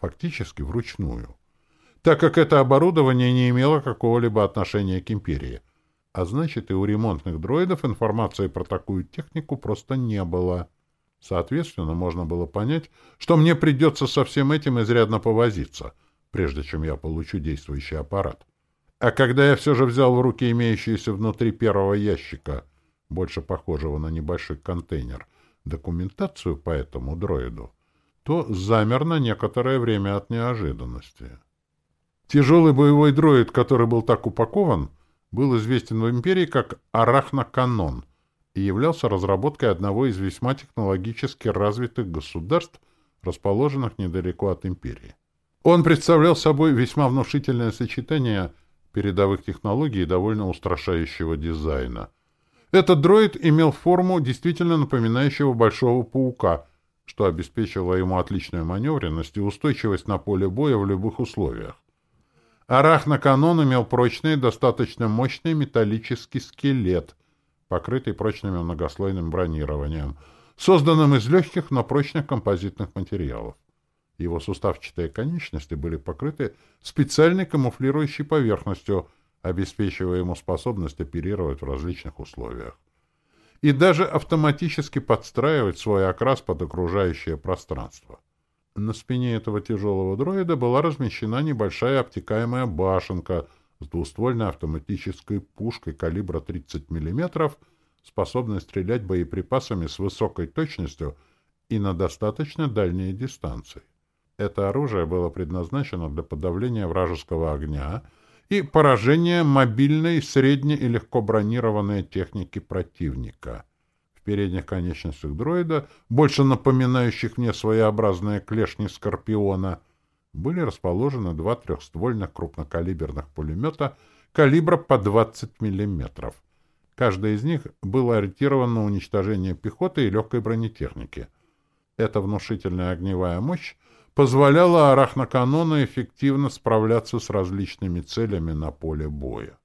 S1: Фактически вручную. Так как это оборудование не имело какого-либо отношения к империи. А значит, и у ремонтных дроидов информации про такую технику просто не было. Соответственно, можно было понять, что мне придется со всем этим изрядно повозиться, прежде чем я получу действующий аппарат. А когда я все же взял в руки имеющийся внутри первого ящика, больше похожего на небольшой контейнер, документацию по этому дроиду, то замер на некоторое время от неожиданности. Тяжелый боевой дроид, который был так упакован, был известен в империи как арахноканон и являлся разработкой одного из весьма технологически развитых государств, расположенных недалеко от империи. Он представлял собой весьма внушительное сочетание передовых технологий и довольно устрашающего дизайна. Этот дроид имел форму, действительно напоминающего большого паука, что обеспечивало ему отличную маневренность и устойчивость на поле боя в любых условиях. Арахноканон имел прочный, достаточно мощный металлический скелет, покрытый прочным многослойным бронированием, созданным из легких, но прочных композитных материалов. Его суставчатые конечности были покрыты специальной камуфлирующей поверхностью, обеспечивая ему способность оперировать в различных условиях. И даже автоматически подстраивать свой окрас под окружающее пространство. На спине этого тяжелого дроида была размещена небольшая обтекаемая башенка с двуствольной автоматической пушкой калибра 30 мм, способной стрелять боеприпасами с высокой точностью и на достаточно дальние дистанции. Это оружие было предназначено для подавления вражеского огня и поражения мобильной, средне- и легко бронированной техники противника — передних конечностях дроида, больше напоминающих мне своеобразные клешни скорпиона, были расположены два трехствольных крупнокалиберных пулемета калибра по 20 мм. Каждый из них был ориентирован на уничтожение пехоты и легкой бронетехники. Эта внушительная огневая мощь позволяло арахноканону эффективно справляться с различными целями на поле боя.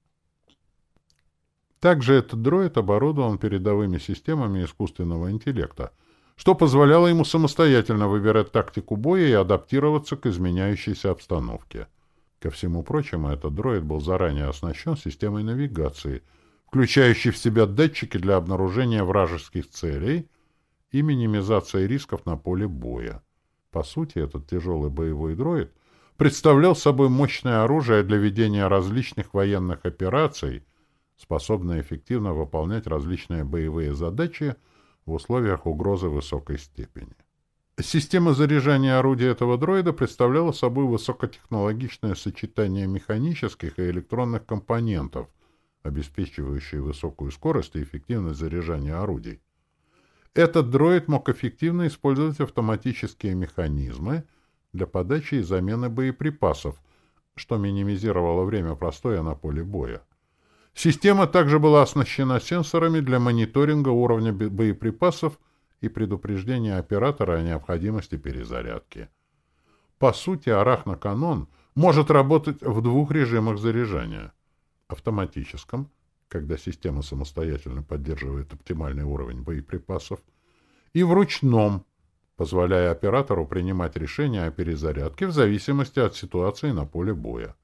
S1: Также этот дроид оборудован передовыми системами искусственного интеллекта, что позволяло ему самостоятельно выбирать тактику боя и адаптироваться к изменяющейся обстановке. Ко всему прочему, этот дроид был заранее оснащен системой навигации, включающей в себя датчики для обнаружения вражеских целей и минимизации рисков на поле боя. По сути, этот тяжелый боевой дроид представлял собой мощное оружие для ведения различных военных операций – способная эффективно выполнять различные боевые задачи в условиях угрозы высокой степени. Система заряжания орудия этого дроида представляла собой высокотехнологичное сочетание механических и электронных компонентов, обеспечивающие высокую скорость и эффективность заряжания орудий. Этот дроид мог эффективно использовать автоматические механизмы для подачи и замены боеприпасов, что минимизировало время простоя на поле боя. Система также была оснащена сенсорами для мониторинга уровня боеприпасов и предупреждения оператора о необходимости перезарядки. По сути, арахноканон может работать в двух режимах заряжания. Автоматическом, когда система самостоятельно поддерживает оптимальный уровень боеприпасов, и в ручном, позволяя оператору принимать решения о перезарядке в зависимости от ситуации на поле боя.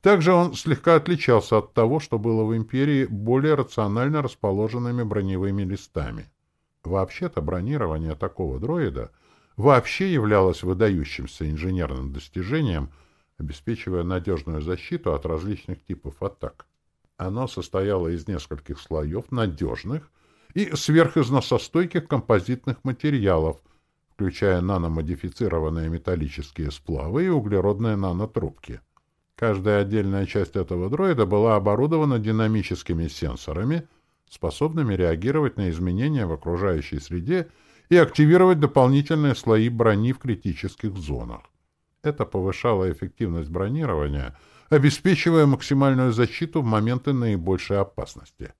S1: Также он слегка отличался от того, что было в империи более рационально расположенными броневыми листами. Вообще-то бронирование такого дроида вообще являлось выдающимся инженерным достижением, обеспечивая надежную защиту от различных типов атак. Оно состояло из нескольких слоев надежных и сверхизносостойких композитных материалов, включая наномодифицированные металлические сплавы и углеродные нанотрубки. Каждая отдельная часть этого дроида была оборудована динамическими сенсорами, способными реагировать на изменения в окружающей среде и активировать дополнительные слои брони в критических зонах. Это повышало эффективность бронирования, обеспечивая максимальную защиту в моменты наибольшей опасности.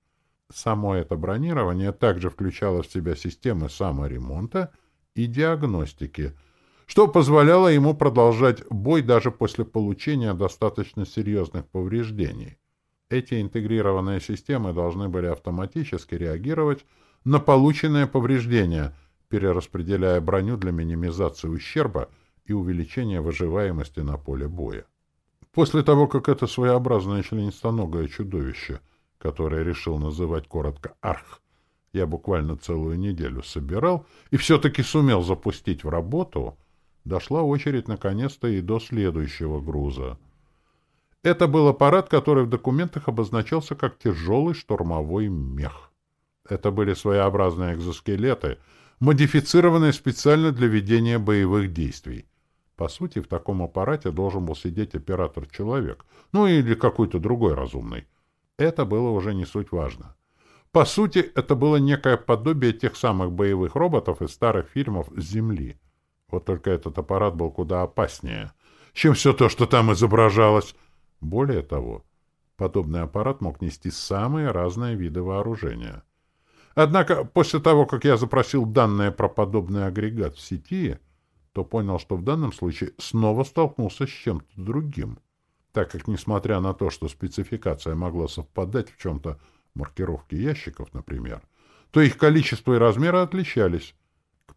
S1: Само это бронирование также включало в себя системы саморемонта и диагностики – что позволяло ему продолжать бой даже после получения достаточно серьезных повреждений. Эти интегрированные системы должны были автоматически реагировать на полученные повреждения, перераспределяя броню для минимизации ущерба и увеличения выживаемости на поле боя. После того, как это своеобразное членистоногое чудовище, которое решил называть коротко «Арх», я буквально целую неделю собирал и все-таки сумел запустить в работу — дошла очередь наконец-то и до следующего груза. Это был аппарат, который в документах обозначался как тяжелый штурмовой мех. Это были своеобразные экзоскелеты, модифицированные специально для ведения боевых действий. По сути, в таком аппарате должен был сидеть оператор-человек, ну или какой-то другой разумный. Это было уже не суть важно. По сути, это было некое подобие тех самых боевых роботов из старых фильмов Земли — вот только этот аппарат был куда опаснее, чем все то, что там изображалось. Более того, подобный аппарат мог нести самые разные виды вооружения. Однако, после того, как я запросил данные про подобный агрегат в сети, то понял, что в данном случае снова столкнулся с чем-то другим, так как, несмотря на то, что спецификация могла совпадать в чем-то маркировке ящиков, например, то их количество и размеры отличались,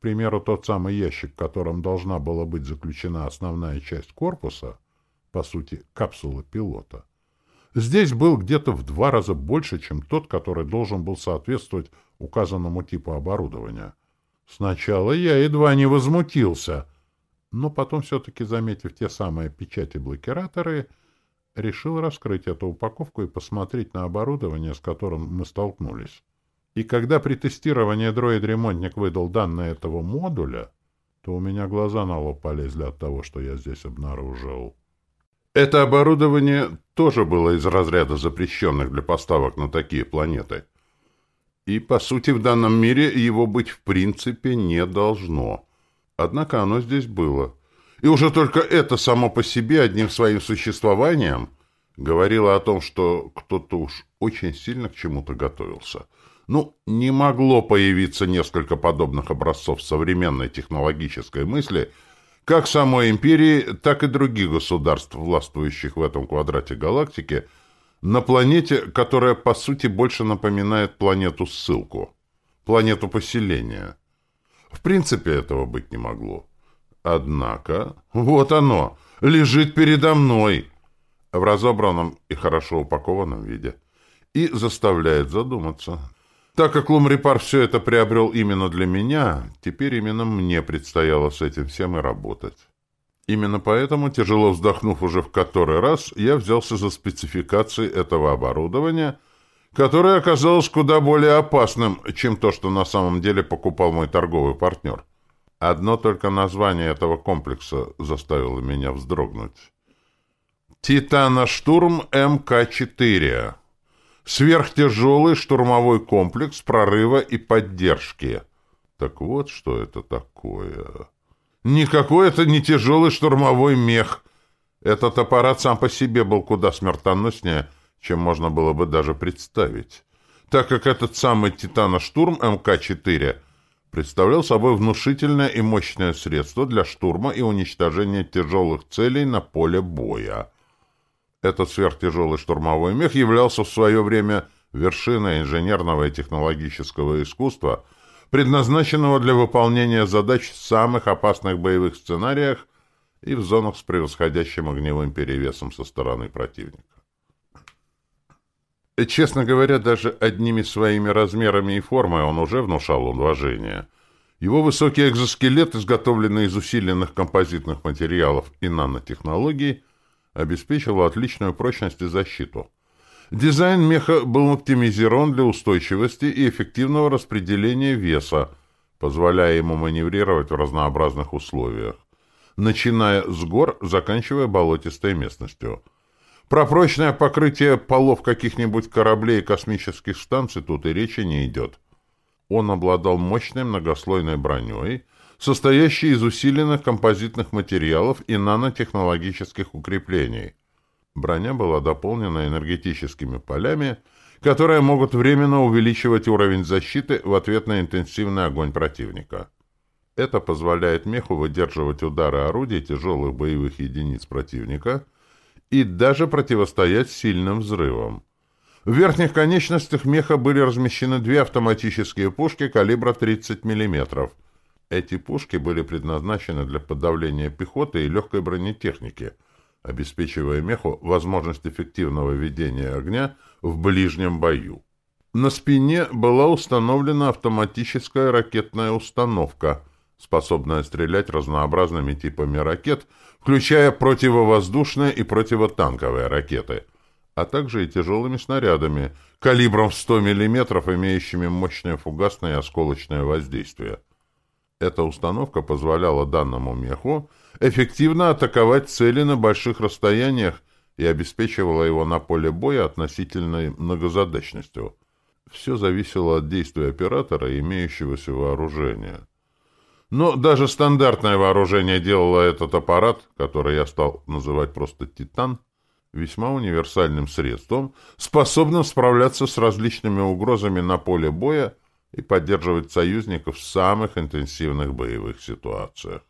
S1: примеру, тот самый ящик, в котором должна была быть заключена основная часть корпуса, по сути, капсула пилота, здесь был где-то в два раза больше, чем тот, который должен был соответствовать указанному типу оборудования. Сначала я едва не возмутился, но потом, все-таки заметив те самые печати-блокираторы, решил раскрыть эту упаковку и посмотреть на оборудование, с которым мы столкнулись. И когда при тестировании дроид-ремонтник выдал данные этого модуля, то у меня глаза на лоб полезли от того, что я здесь обнаружил. Это оборудование тоже было из разряда запрещенных для поставок на такие планеты. И, по сути, в данном мире его быть в принципе не должно. Однако оно здесь было. И уже только это само по себе одним своим существованием говорило о том, что кто-то уж очень сильно к чему-то готовился — ну, не могло появиться несколько подобных образцов современной технологической мысли, как самой империи, так и других государств, властвующих в этом квадрате галактики, на планете, которая, по сути, больше напоминает планету-ссылку, планету поселения. В принципе, этого быть не могло. Однако, вот оно, лежит передо мной, в разобранном и хорошо упакованном виде, и заставляет задуматься. Так как Лумрипар все это приобрел именно для меня, теперь именно мне предстояло с этим всем и работать. Именно поэтому, тяжело вздохнув уже в который раз, я взялся за спецификации этого оборудования, которое оказалось куда более опасным, чем то, что на самом деле покупал мой торговый партнер. Одно только название этого комплекса заставило меня вздрогнуть. «Титана-штурм МК-4» Сверхтяжелый штурмовой комплекс прорыва и поддержки. Так вот, что это такое. Никакой это не тяжелый штурмовой мех. Этот аппарат сам по себе был куда смертоноснее, чем можно было бы даже представить. Так как этот самый «Титана-штурм» МК-4 представлял собой внушительное и мощное средство для штурма и уничтожения тяжелых целей на поле боя. Этот сверхтяжелый штурмовой мех являлся в свое время вершиной инженерного и технологического искусства, предназначенного для выполнения задач в самых опасных боевых сценариях и в зонах с превосходящим огневым перевесом со стороны противника. И, честно говоря, даже одними своими размерами и формой он уже внушал уважение. Его высокий экзоскелет, изготовленный из усиленных композитных материалов и нанотехнологий, обеспечивала отличную прочность и защиту. Дизайн меха был оптимизирован для устойчивости и эффективного распределения веса, позволяя ему маневрировать в разнообразных условиях, начиная с гор, заканчивая болотистой местностью. Про прочное покрытие полов каких-нибудь кораблей и космических станций тут и речи не идет. Он обладал мощной многослойной броней, состоящий из усиленных композитных материалов и нанотехнологических укреплений. Броня была дополнена энергетическими полями, которые могут временно увеличивать уровень защиты в ответ на интенсивный огонь противника. Это позволяет меху выдерживать удары орудий тяжелых боевых единиц противника и даже противостоять сильным взрывам. В верхних конечностях меха были размещены две автоматические пушки калибра 30 мм, эти пушки были предназначены для подавления пехоты и легкой бронетехники, обеспечивая меху возможность эффективного ведения огня в ближнем бою. На спине была установлена автоматическая ракетная установка, способная стрелять разнообразными типами ракет, включая противовоздушные и противотанковые ракеты, а также и тяжелыми снарядами, калибром в 100 мм, имеющими мощное фугасное и осколочное воздействие. Эта установка позволяла данному меху эффективно атаковать цели на больших расстояниях и обеспечивала его на поле боя относительной многозадачностью. Все зависело от действия оператора имеющегося вооружения. Но даже стандартное вооружение делало этот аппарат, который я стал называть просто «Титан», весьма универсальным средством, способным справляться с различными угрозами на поле боя и поддерживать союзников в самых интенсивных боевых ситуациях.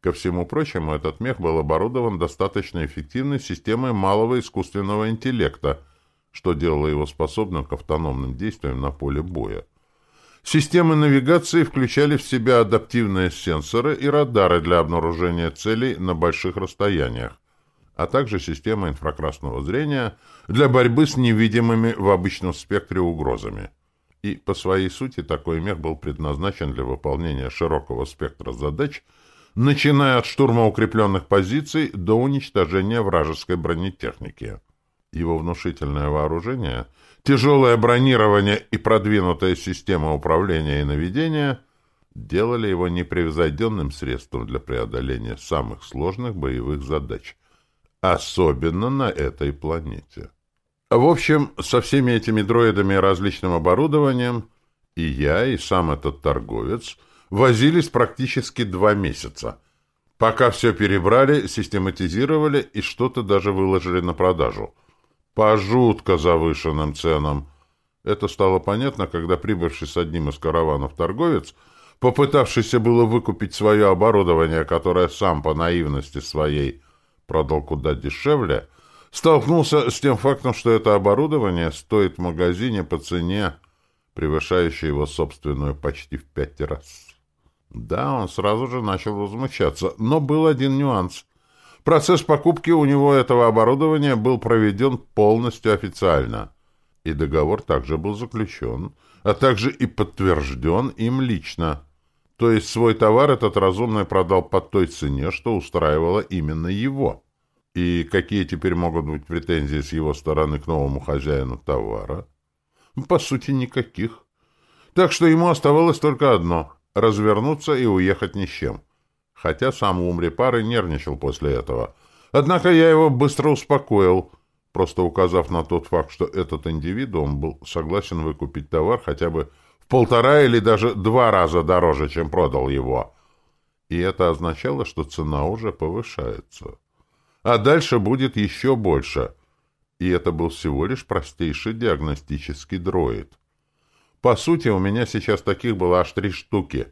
S1: Ко всему прочему, этот мех был оборудован достаточно эффективной системой малого искусственного интеллекта, что делало его способным к автономным действиям на поле боя. Системы навигации включали в себя адаптивные сенсоры и радары для обнаружения целей на больших расстояниях, а также система инфракрасного зрения для борьбы с невидимыми в обычном спектре угрозами – и по своей сути такой мех был предназначен для выполнения широкого спектра задач, начиная от штурма укрепленных позиций до уничтожения вражеской бронетехники. Его внушительное вооружение, тяжелое бронирование и продвинутая система управления и наведения делали его непревзойденным средством для преодоления самых сложных боевых задач, особенно на этой планете. В общем, со всеми этими дроидами и различным оборудованием и я, и сам этот торговец возились практически два месяца, пока все перебрали, систематизировали и что-то даже выложили на продажу. По жутко завышенным ценам. Это стало понятно, когда прибывший с одним из караванов торговец попытавшийся было выкупить свое оборудование, которое сам по наивности своей продал куда дешевле, столкнулся с тем фактом, что это оборудование стоит в магазине по цене, превышающей его собственную почти в пять раз. Да, он сразу же начал возмущаться, но был один нюанс. Процесс покупки у него этого оборудования был проведен полностью официально, и договор также был заключен, а также и подтвержден им лично. То есть свой товар этот разумный продал по той цене, что устраивало именно его. И какие теперь могут быть претензии с его стороны к новому хозяину товара? По сути, никаких. Так что ему оставалось только одно — развернуться и уехать ни с чем. Хотя сам умри пары нервничал после этого. Однако я его быстро успокоил, просто указав на тот факт, что этот индивидуум был согласен выкупить товар хотя бы в полтора или даже два раза дороже, чем продал его. И это означало, что цена уже повышается. А дальше будет еще больше. И это был всего лишь простейший диагностический дроид. По сути, у меня сейчас таких было аж три штуки.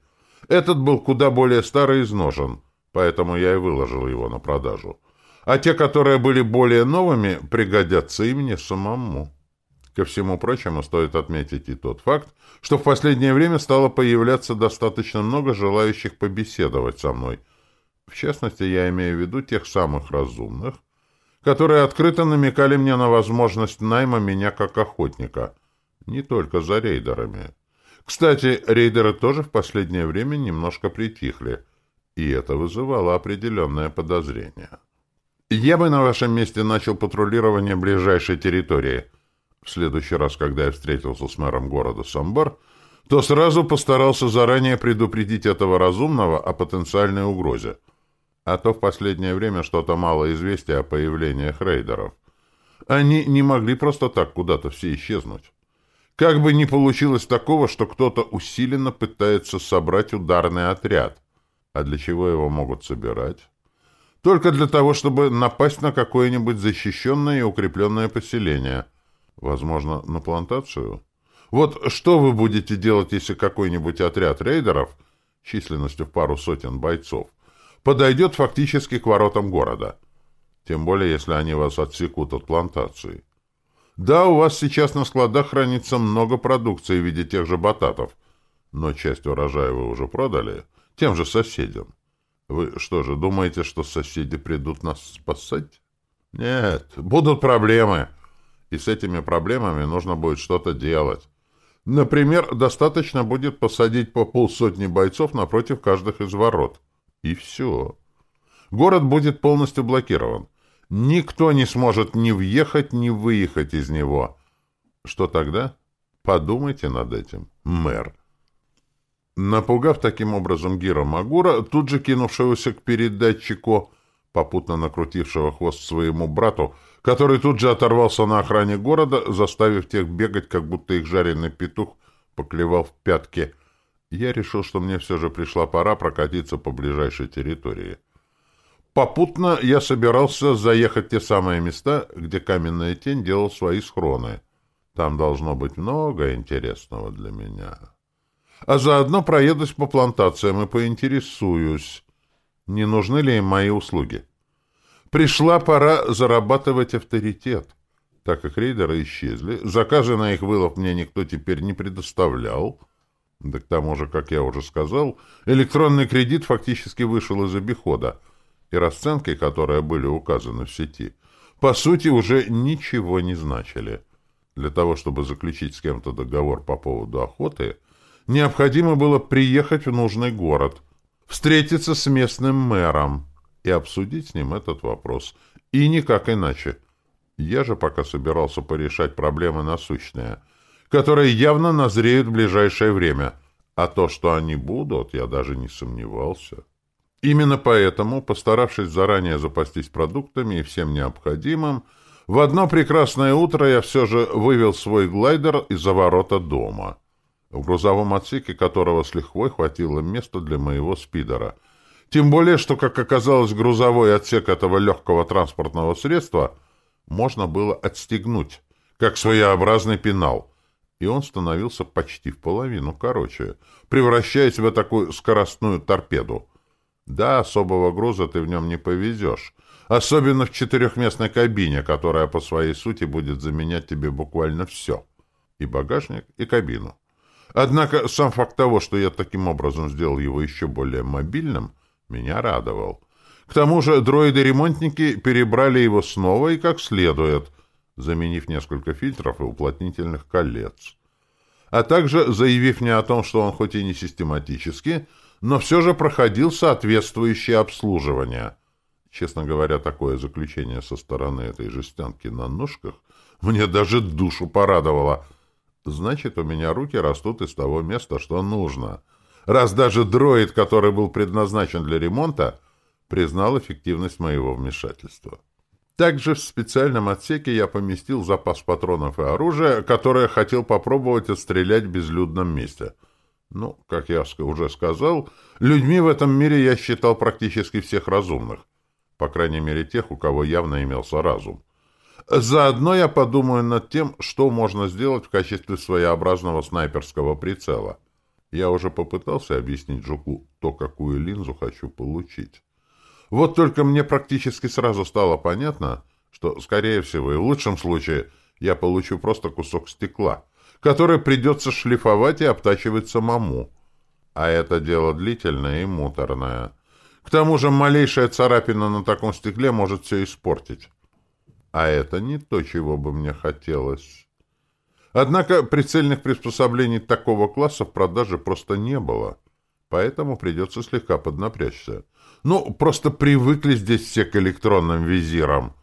S1: Этот был куда более старый и изношен, поэтому я и выложил его на продажу. А те, которые были более новыми, пригодятся и мне самому. Ко всему прочему, стоит отметить и тот факт, что в последнее время стало появляться достаточно много желающих побеседовать со мной. В частности, я имею в виду тех самых разумных, которые открыто намекали мне на возможность найма меня как охотника, не только за рейдерами. Кстати, рейдеры тоже в последнее время немножко притихли, и это вызывало определенное подозрение. Я бы на вашем месте начал патрулирование ближайшей территории — в следующий раз, когда я встретился с мэром города Самбар, то сразу постарался заранее предупредить этого разумного о потенциальной угрозе. А то в последнее время что-то мало известия о появлениях рейдеров. Они не могли просто так куда-то все исчезнуть. Как бы ни получилось такого, что кто-то усиленно пытается собрать ударный отряд. А для чего его могут собирать? Только для того, чтобы напасть на какое-нибудь защищенное и укрепленное поселение – Возможно, на плантацию? Вот что вы будете делать, если какой-нибудь отряд рейдеров, численностью в пару сотен бойцов, подойдет фактически к воротам города? Тем более, если они вас отсекут от плантации. Да, у вас сейчас на складах хранится много продукции в виде тех же бататов, но часть урожая вы уже продали тем же соседям. Вы что же, думаете, что соседи придут нас спасать? Нет, будут проблемы и с этими проблемами нужно будет что-то делать. Например, достаточно будет посадить по полсотни бойцов напротив каждых из ворот. И все. Город будет полностью блокирован. Никто не сможет ни въехать, ни выехать из него. Что тогда? Подумайте над этим, мэр. Напугав таким образом Гира Магура, тут же кинувшегося к передатчику, попутно накрутившего хвост своему брату, который тут же оторвался на охране города, заставив тех бегать, как будто их жареный петух поклевал в пятки. Я решил, что мне все же пришла пора прокатиться по ближайшей территории. Попутно я собирался заехать в те самые места, где каменная тень делал свои схроны. Там должно быть много интересного для меня. А заодно проедусь по плантациям и поинтересуюсь, не нужны ли им мои услуги. Пришла пора зарабатывать авторитет. Так как рейдеры исчезли, заказы на их вылов мне никто теперь не предоставлял. Да к тому же, как я уже сказал, электронный кредит фактически вышел из обихода, и расценки, которые были указаны в сети, по сути уже ничего не значили. Для того, чтобы заключить с кем-то договор по поводу охоты, необходимо было приехать в нужный город, встретиться с местным мэром, и обсудить с ним этот вопрос. И никак иначе. Я же пока собирался порешать проблемы насущные, которые явно назреют в ближайшее время. А то, что они будут, я даже не сомневался. Именно поэтому, постаравшись заранее запастись продуктами и всем необходимым, в одно прекрасное утро я все же вывел свой глайдер из-за ворота дома, в грузовом отсеке которого с лихвой хватило места для моего спидера — тем более, что, как оказалось, грузовой отсек этого легкого транспортного средства можно было отстегнуть, как своеобразный пенал. И он становился почти в половину короче, превращаясь в такую скоростную торпеду. Да, особого груза ты в нем не повезешь, особенно в четырехместной кабине, которая по своей сути будет заменять тебе буквально все. И багажник, и кабину. Однако сам факт того, что я таким образом сделал его еще более мобильным, меня радовал. К тому же дроиды-ремонтники перебрали его снова и как следует, заменив несколько фильтров и уплотнительных колец. А также заявив мне о том, что он хоть и не систематически, но все же проходил соответствующее обслуживание. Честно говоря, такое заключение со стороны этой жестянки на ножках мне даже душу порадовало. Значит, у меня руки растут из того места, что нужно. Раз даже дроид, который был предназначен для ремонта, признал эффективность моего вмешательства. Также в специальном отсеке я поместил запас патронов и оружия, которое хотел попробовать отстрелять в безлюдном месте. Ну, как я уже сказал, людьми в этом мире я считал практически всех разумных. По крайней мере, тех, у кого явно имелся разум. Заодно я подумаю над тем, что можно сделать в качестве своеобразного снайперского прицела. Я уже попытался объяснить Жуку то, какую линзу хочу получить. Вот только мне практически сразу стало понятно, что, скорее всего, и в лучшем случае, я получу просто кусок стекла, который придется шлифовать и обтачивать самому. А это дело длительное и муторное. К тому же малейшая царапина на таком стекле может все испортить. А это не то, чего бы мне хотелось. Однако прицельных приспособлений такого класса в продаже просто не было, поэтому придется слегка поднапрячься. Ну, просто привыкли здесь все к электронным визирам,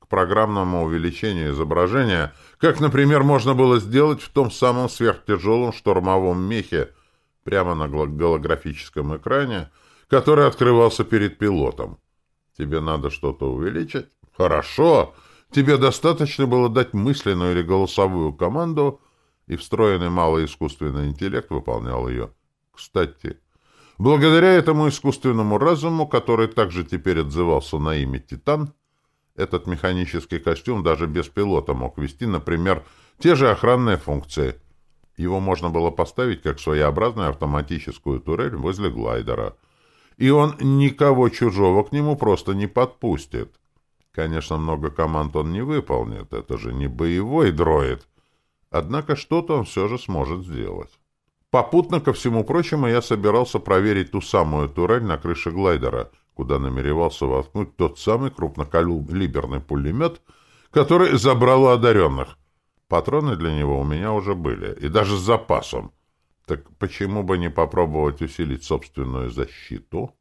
S1: к программному увеличению изображения, как, например, можно было сделать в том самом сверхтяжелом штурмовом мехе прямо на голографическом экране, который открывался перед пилотом. Тебе надо что-то увеличить? Хорошо! Тебе достаточно было дать мысленную или голосовую команду, и встроенный малый искусственный интеллект выполнял ее. Кстати, Благодаря этому искусственному разуму, который также теперь отзывался на имя Титан, этот механический костюм даже без пилота мог вести, например, те же охранные функции. Его можно было поставить как своеобразную автоматическую турель возле глайдера. И он никого чужого к нему просто не подпустит. Конечно, много команд он не выполнит, это же не боевой дроид. Однако что-то он все же сможет сделать. Попутно ко всему прочему я собирался проверить ту самую турель на крыше глайдера, куда намеревался воткнуть тот самый крупнокалиберный пулемет, который забрал у одаренных. Патроны для него у меня уже были, и даже с запасом. Так почему бы не попробовать усилить собственную защиту?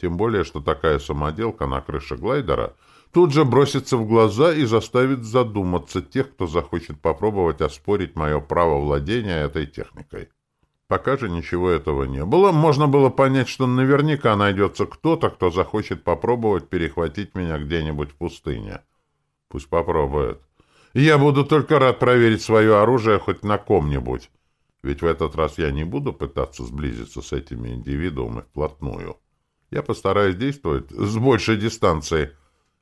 S1: Тем более, что такая самоделка на крыше глайдера тут же бросится в глаза и заставит задуматься тех, кто захочет попробовать оспорить мое право владения этой техникой. Пока же ничего этого не было. Можно было понять, что наверняка найдется кто-то, кто захочет попробовать перехватить меня где-нибудь в пустыне. Пусть попробует. Я буду только рад проверить свое оружие хоть на ком-нибудь. Ведь в этот раз я не буду пытаться сблизиться с этими индивидуумами вплотную. Я постараюсь действовать с большей дистанции.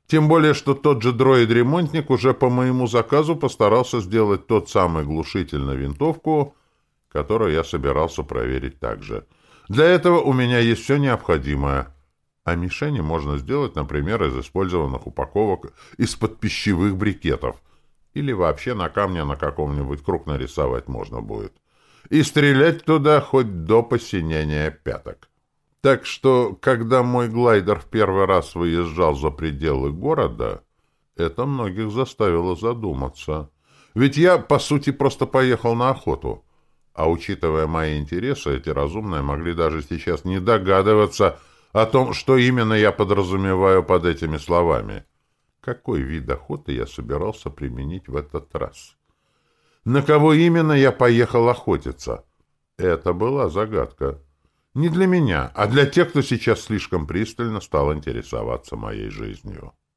S1: Тем более, что тот же дроид-ремонтник уже по моему заказу постарался сделать тот самый глушитель на винтовку — которую я собирался проверить также. Для этого у меня есть все необходимое. А мишени можно сделать, например, из использованных упаковок из-под пищевых брикетов. Или вообще на камне на каком-нибудь круг нарисовать можно будет. И стрелять туда хоть до посинения пяток. Так что, когда мой глайдер в первый раз выезжал за пределы города, это многих заставило задуматься. Ведь я, по сути, просто поехал на охоту. А учитывая мои интересы, эти разумные могли даже сейчас не догадываться о том, что именно я подразумеваю под этими словами. Какой вид охоты я собирался применить в этот раз? На кого именно я поехал охотиться? Это была загадка. Не для меня, а для тех, кто сейчас слишком пристально стал интересоваться моей жизнью.